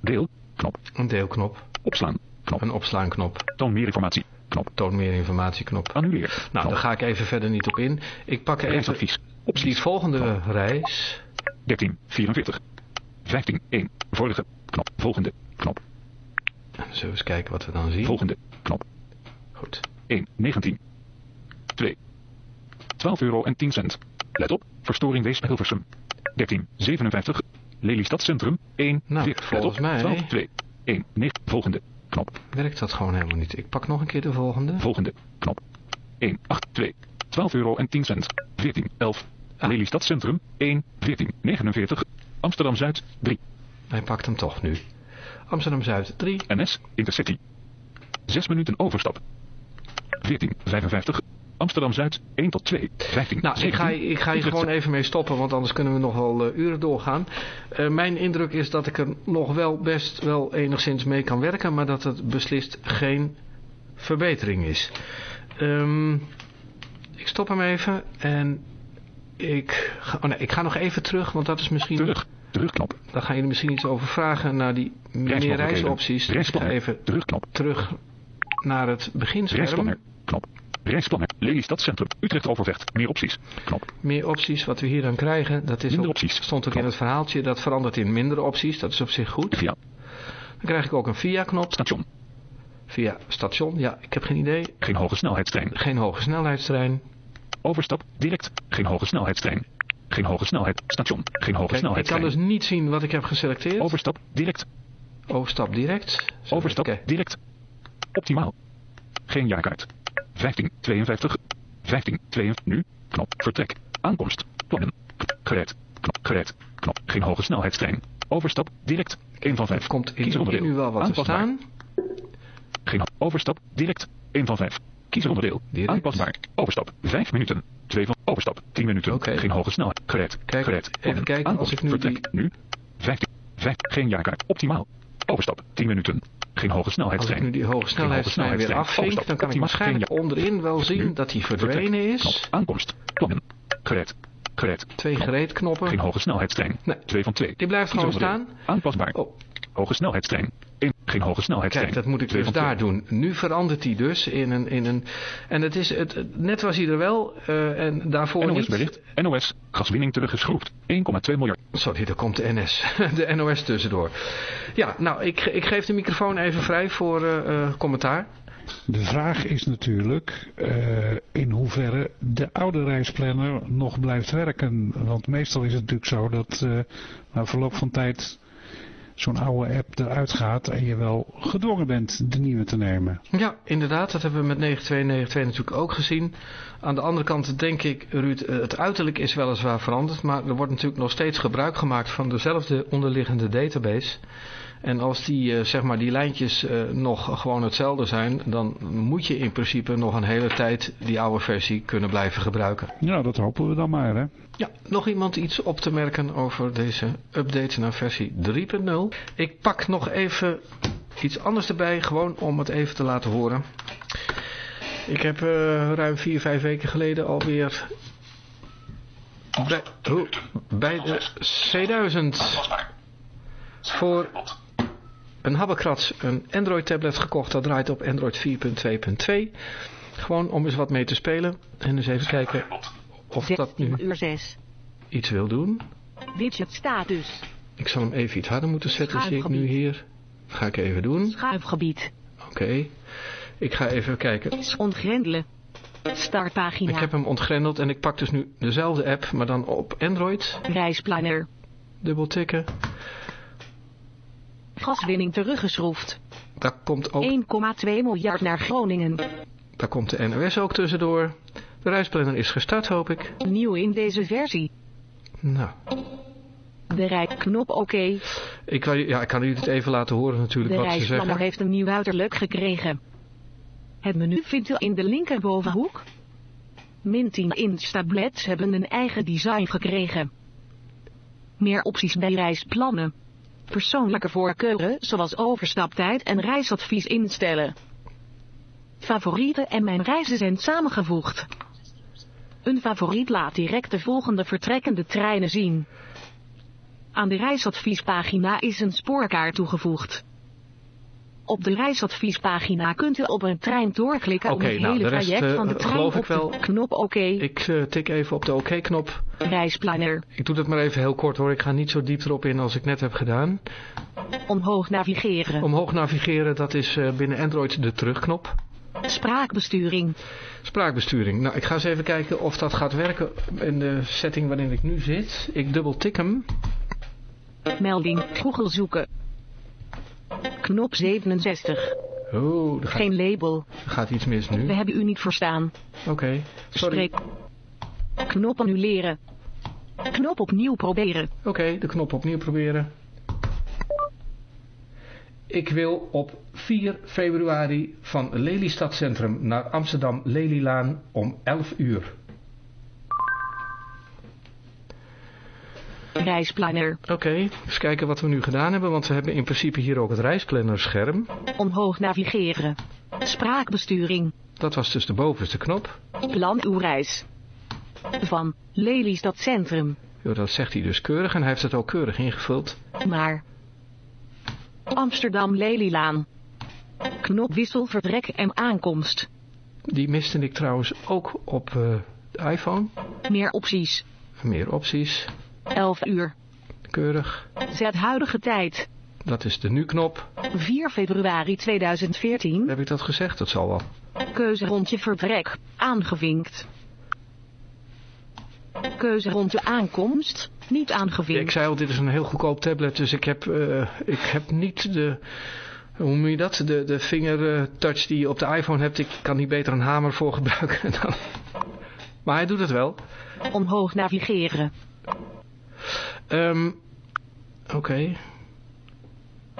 S8: Deel. Knop.
S1: Een deelknop.
S8: Opslaan. Knop.
S1: Een opslaanknop.
S8: Toon meer informatie. Knop.
S1: Toon meer informatieknop.
S8: Annuleer.
S1: Nou,
S8: Knop.
S1: daar ga ik even verder niet op in. Ik pak even
S8: Reisadvies.
S1: die
S8: Opties.
S1: volgende reis.
S8: 13, 44. 15, 1. Vorige. Knop. Volgende. Knop.
S1: Zullen we eens kijken wat we dan zien.
S8: Volgende. Knop.
S1: Goed.
S8: 1, 19. 2. 12 euro en 10 cent. Let op. Verstoring Weesp Hilversum. 13, 57. Lelystad Centrum. 1,
S1: Nou,
S8: 4. Let
S1: volgens
S8: op.
S1: mij-
S8: 12, 2. 1, 9. Volgende. Knop.
S1: Werkt dat gewoon helemaal niet. Ik pak nog een keer de volgende.
S8: Volgende. Knop. 1, 8, 2. 12 euro en 10 cent. 14, 11.
S1: Ah.
S8: Lelystad Centrum. 1, 14, 49. Amsterdam Zuid. 3.
S1: Hij pakt hem toch nu. Amsterdam-Zuid 3.
S8: NS Intercity. 6 minuten overstap. 14, 55. Amsterdam Zuid 1 tot 2. 15,
S1: Nou, ik ga,
S8: 17.
S1: ik ga hier gewoon even mee stoppen, want anders kunnen we nog wel eh, uren doorgaan. Eh, mijn indruk is dat ik er nog wel best wel enigszins mee kan werken, maar dat het beslist geen verbetering is. Ehm, ik stop hem even en ik ga, oh nee, ik ga nog even terug, want dat is misschien...
S8: Terug. Terugknop.
S1: Daar gaan jullie misschien iets over vragen naar die meer reisopties. Ik ga even
S8: Terugknop.
S1: terug naar het beginscherm.
S8: Knop. Reisplanner. Lelystad Centrum. Utrecht Overvecht. Meer opties. Knop.
S1: Meer opties, wat we hier dan krijgen, dat is
S8: Minder
S1: ook,
S8: opties.
S1: stond ook in het verhaaltje, dat verandert in minder opties, dat is op zich goed.
S8: Via.
S1: Dan krijg ik ook een via-knop,
S8: Station.
S1: via station, ja, ik heb geen idee.
S8: Geen hoge snelheidstrein.
S1: Geen hoge snelheidstrein.
S8: Overstap. Direct. Geen hoge snelheidstrein. Geen hoge snelheid. Station. Geen hoge
S1: Kijk, ik kan
S8: snelheidstrein.
S1: dus niet zien wat ik heb geselecteerd.
S8: Overstap. Direct.
S1: Overstap direct. Zo,
S8: Overstap. Direct. Optimaal. Geen jaarkaart. 15, 52. 15, 52. Nu. Knop. Vertrek. Aankomst. Plannen. Gereed. Knop. Gereed. Knop. Geen hoge snelheidstrein. Overstap. Direct. 1 van 5.
S1: Er komt in
S8: Kiesonderdeel.
S1: nu wel wat te
S8: Aanpasbaar.
S1: staan.
S8: Geen overstap. Direct. 1 van 5. Kiesonderdeel.
S1: Direct.
S8: Aanpasbaar. Overstap. 5 minuten. 2 van overstap. 10 minuten.
S1: Oké.
S8: Geen hoge snelheid. Gereed.
S1: Kijk,
S8: Gereed.
S1: even kijken, als
S8: Aankomst.
S1: ik nu
S8: Vertrek.
S1: die-
S8: Nu. 15. 5. Geen jaarkaart. Optimaal. Overstap. 10 minuten. Geen hoge
S1: Als ik
S8: snelheidstrein.
S1: nu die hoge snelheidstrein weer
S8: snelheidstrein.
S1: afvink, dan kan ik waarschijnlijk onderin wel zien dat hij verdwenen is.
S8: Aankomst. Plannen. Gereed. Gereed.
S1: Twee
S8: Knop.
S1: gereed knoppen.
S8: Geen hoge snelheidstrein.
S1: Nee.
S8: 2 van 2.
S1: Die blijft gewoon staan.
S8: Aanpasbaar.
S1: Oh,
S8: Hoge snelheidstrein. 1. Geen hoge snelheidstrein.
S1: Kijk, dat moet ik dus daar
S8: twee.
S1: doen. Nu verandert hij dus in een... In een en het is het, net was hij er wel eh, en daarvoor
S8: NOS
S1: niet.
S8: bericht. NOS. Gaswinning teruggeschroefd. 1,2 miljard.
S1: Sorry, daar komt de NS. De NOS tussendoor. Ja, nou, ik, ik geef de microfoon even vrij voor eh, eh, commentaar.
S6: De vraag is natuurlijk eh, in hoeverre de oude reisplanner nog blijft werken. Want meestal is het natuurlijk zo dat eh na verloop van tijd zo'n oude app eruit gaat en je wel gedwongen bent de nieuwe te nemen.
S1: Ja, inderdaad, dat hebben we met 9292 natuurlijk ook gezien. Aan de andere kant denk ik, Ruud, eh, het uiterlijk is weliswaar veranderd, maar er wordt natuurlijk nog steeds gebruik gemaakt van dezelfde onderliggende database. En als die, eh, zeg maar, die lijntjes eh, nog gewoon hetzelfde zijn, dan moet je in principe nog een hele tijd die oude versie kunnen blijven gebruiken.
S6: Ja, dat hopen we dan maar hè.
S1: Ja, nog iemand iets op te merken over deze update naar versie 3.0? Ik pak nog even iets anders erbij, gewoon om het even te laten horen. Ik heb eh, ruim 4, 5 weken geleden alweer bij, bij de C1000 voor een habbekrats een Android tablet gekocht. Dat draait op Android 4.2.2. Gewoon om eens wat mee te spelen. En eens even kijken of dat nu
S10: uur 6.
S1: iets wil doen.
S10: Widget status.
S1: Ik zal hem even iets harder moeten zetten, zie ik nu hier. Ga ik even doen.
S10: Schuifgebied.
S1: Oké. Ik ga even kijken.
S10: Ontgrendelen. Startpagina.
S1: Ik heb hem ontgrendeld en ik pak dus nu dezelfde app, maar dan op Android.
S10: Reisplanner.
S1: Dubbel tikken.
S10: Gaswinning teruggeschroefd.
S1: Daar komt ook
S10: 1,2 miljard naar Groningen.
S1: daar komt de NOS ook tussendoor. De reisplanner is gestart, hoop ik.
S10: Nieuw in deze versie.
S1: Nou,
S10: De rijknop oké.
S1: ik kan, ja, ik kan u dit even laten horen natuurlijk
S10: De
S1: wat ze
S10: reisplanner
S1: zeggen.
S10: heeft een nieuw uiterlijk gekregen. Het menu vindt u in de linkerbovenhoek. Min 10 inch tablets hebben een eigen design gekregen. Meer opties bij reisplannen. Persoonlijke voorkeuren zoals overstaptijd en reisadvies instellen. Favorieten en mijn reizen zijn samengevoegd. Een favoriet laat direct de volgende vertrekkende treinen zien. Aan de reisadviespagina is een spoorkaart toegevoegd. Op de reisadviespagina kunt u op een trein doorklikken
S1: Oké,
S10: om het
S1: nou,
S10: hele
S1: rest,
S10: traject
S1: eh,
S10: van de trein
S1: geloof
S10: op
S1: ik wel.
S10: de knop oké.
S1: Ik eh, tik even op de oké-knop.
S10: Reisplanner.
S1: Ik doe dat maar even heel kort hoor. Ik ga niet zo diep erop in als ik net heb gedaan.
S10: Omhoog navigeren.
S1: Omhoog navigeren, dat is eh, binnen Android de terugknop.
S10: Spraakbesturing.
S1: Spraakbesturing. Nou, ik ga eens even kijken of dat gaat werken in de setting waarin ik nu zit. Ik dubbel tik hem.
S10: Melding. Google zoeken. Knop 67.
S1: Oh, er gaat,
S10: Geen label.
S1: er gaat iets mis
S10: We
S1: nu.
S10: hebben u niet verstaan.
S1: Oké, sorry.
S10: Knop annuleren. Knop opnieuw proberen.
S1: Oké, de knop opnieuw proberen. Ik wil op 4 februari van Lelystad Centrum naar Amsterdam Lelylaan om 11 uur.
S10: Reisplanner.
S1: Oké, eens kijken wat we nu gedaan hebben, want we hebben in principe hier ook het reisplannerscherm.
S10: Omhoog navigeren. Spraakbesturing.
S1: Dat was dus de bovenste knop.
S10: Plan uw reis. Van Lelystad Centrum.
S1: Jo, dat zegt hij dus keurig en hij heeft het ook keurig ingevuld.
S10: Maar. Amsterdam Lelylaan. Knop wissel vertrek en aankomst.
S1: Die miste ik trouwens ook op eh, de iPhone.
S10: Meer opties.
S1: Meer opties.
S10: 11 uur.
S1: Keurig.
S10: Zet huidige tijd.
S1: Dat is de nu-knop.
S10: 4 februari 2014.
S1: Heb ik dat gezegd? Dat zal wel.
S10: Keuze rondje vertrek. Aangevinkt. Keuze rondje aankomst. Niet aangevinkt.
S1: Ik zei al, dit is een heel goedkoop tablet, dus ik heb, eh, ik heb niet de... Hoe noem je dat? De, de vingertouch die je op de iPhone hebt. Ik kan niet beter een hamer voor gebruiken dan... Maar hij doet het wel.
S10: Omhoog navigeren.
S1: Ehm, Oké.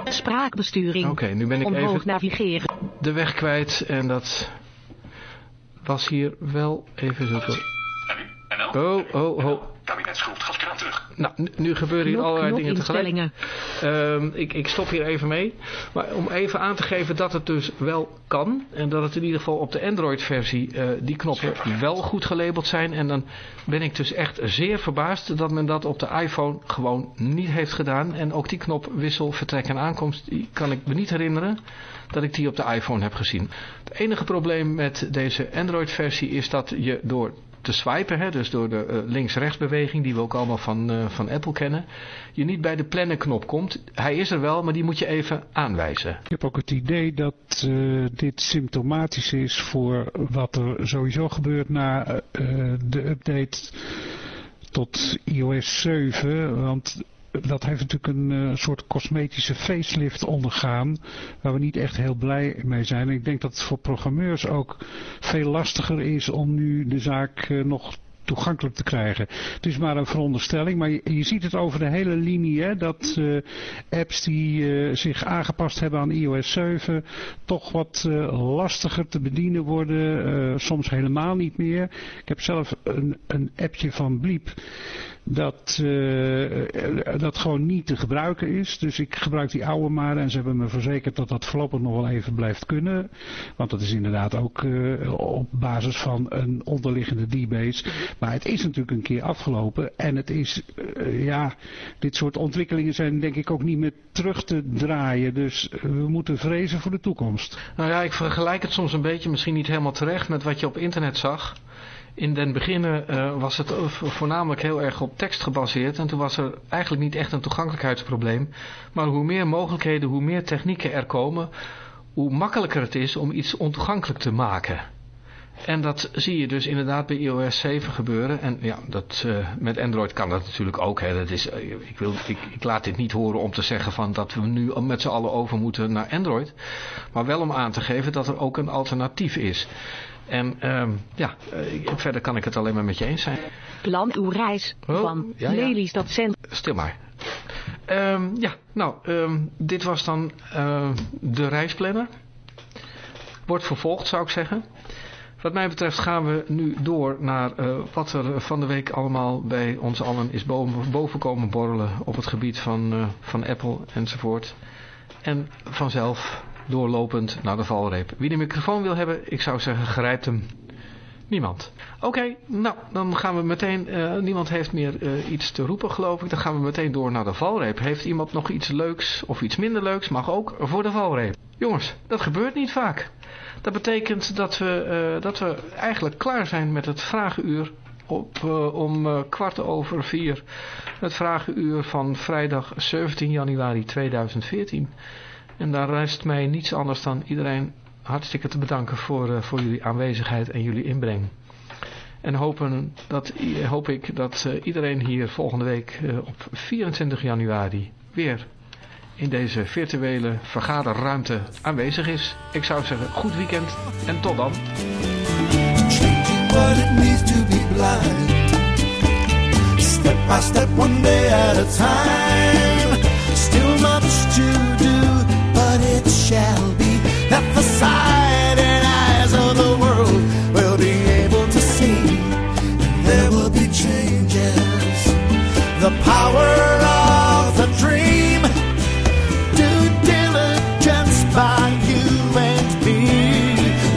S10: Spraakbesturing.
S1: Oké, nu ben ik
S10: Omhoog
S1: even
S10: navigeren.
S1: de weg kwijt en dat was hier wel even zo... Oh, oh, oh.
S8: Kabinet Schuld gaat kraan terug.
S1: Nou, nu, nu gebeuren hier allerlei dingen tegelijk. Ehm, ik, ik stop hier even mee. Maar om even aan te geven dat het dus wel kan. En dat het in ieder geval op de Android versie eh, die knoppen wel goed gelabeld zijn. En dan ben ik dus echt zeer verbaasd dat men dat op de iPhone gewoon niet heeft gedaan. En ook die knop wissel, vertrek en aankomst, die kan ik me niet herinneren dat ik die op de iPhone heb gezien. Het enige probleem met deze Android versie is dat je door te swipen, hè, dus door de eh, links-rechts beweging die we ook allemaal van, eh, van Apple kennen, je niet bij de plannen knop komt. Hij is er wel, maar die moet je even aanwijzen.
S6: Ik heb ook het idee dat eh, dit symptomatisch is voor wat er sowieso gebeurt na de update tot iOS 7. Want dat heeft natuurlijk een eh, soort cosmetische facelift ondergaan. Waar we niet echt heel blij mee zijn. En ik denk dat het voor programmeurs ook veel lastiger is om nu de zaak eh, nog toegankelijk te krijgen. Het is maar een veronderstelling, maar je, ziet het over de hele linie, hè, dat eh, apps die zich aangepast hebben aan iOS 7 toch wat lastiger te bedienen worden, soms helemaal niet meer. Ik heb zelf een, een appje van Bliep dat, eh, dat gewoon niet te gebruiken is. Dus ik gebruik die oude maar en ze hebben me verzekerd dat dat voorlopig nog wel even blijft kunnen. Want dat is inderdaad ook eh, op basis van een onderliggende DBase. Maar het is natuurlijk een keer afgelopen en het is, eh, ja, dit soort ontwikkelingen zijn denk ik ook niet meer terug te draaien. Dus we moeten vrezen voor de toekomst.
S1: Nou ja, ik vergelijk het soms een beetje, misschien niet helemaal terecht, met wat je op internet zag. In den beginnen eh, was het eh, voornamelijk heel erg op tekst gebaseerd en toen was er eigenlijk niet echt een toegankelijkheidsprobleem. Maar hoe meer mogelijkheden, hoe meer technieken er komen, hoe makkelijker het is om iets ontoegankelijk te maken. En dat zie je dus inderdaad bij iOS 7 gebeuren. En ja, dat, uh, met Android kan dat natuurlijk ook. Hè. Dat is, uh, ik, wil, ik, ik, laat dit niet horen om te zeggen van dat we nu met z'n allen over moeten naar Android. Maar wel om aan te geven dat er ook een alternatief is. En um, ja, uh, verder kan ik het alleen maar met je eens zijn.
S10: Plan uw reis oh, van ja, ja. Lelystad Centrum.
S1: Stil maar. Um, ja, nou, um, dit was dan de reisplanner. Wordt vervolgd zou ik zeggen. Wat mij betreft gaan we nu door naar uh, wat er van de week allemaal bij ons allen is boven, boven komen borrelen op het gebied van, uh, van Apple enzovoort. En vanzelf doorlopend naar de valreep. Wie de microfoon wil hebben, ik zou zeggen grijpt hem. Niemand. Oké, nou dan gaan we meteen, uh, niemand heeft meer uh, iets te roepen geloof ik. Dan gaan we meteen door naar de valreep. Heeft iemand nog iets leuks of iets minder leuks, mag ook voor de valreep. Jongens, dat gebeurt niet vaak. Dat betekent dat we, uh, dat we eigenlijk klaar zijn met het vragenuur op, om kwart over vier. Het vragenuur van vrijdag 17 januari 2014. En daar rest mij niets anders dan iedereen hartstikke te bedanken voor, uh, voor jullie aanwezigheid en jullie inbreng. En hopen dat, hoop ik dat iedereen hier volgende week op 24 januari weer in deze virtuele vergaderruimte aanwezig is. Ik zou zeggen, goed weekend en tot dan. It shall be that the sight and eyes of the world will be able to see. There will be changes. The power of the dream. Due diligence by you and me.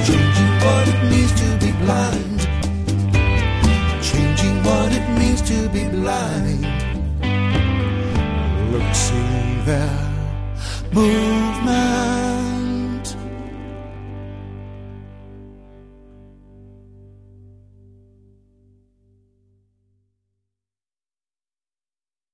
S1: Changing what it means to be blind. Changing what it means to be blind. Look, see there, movement.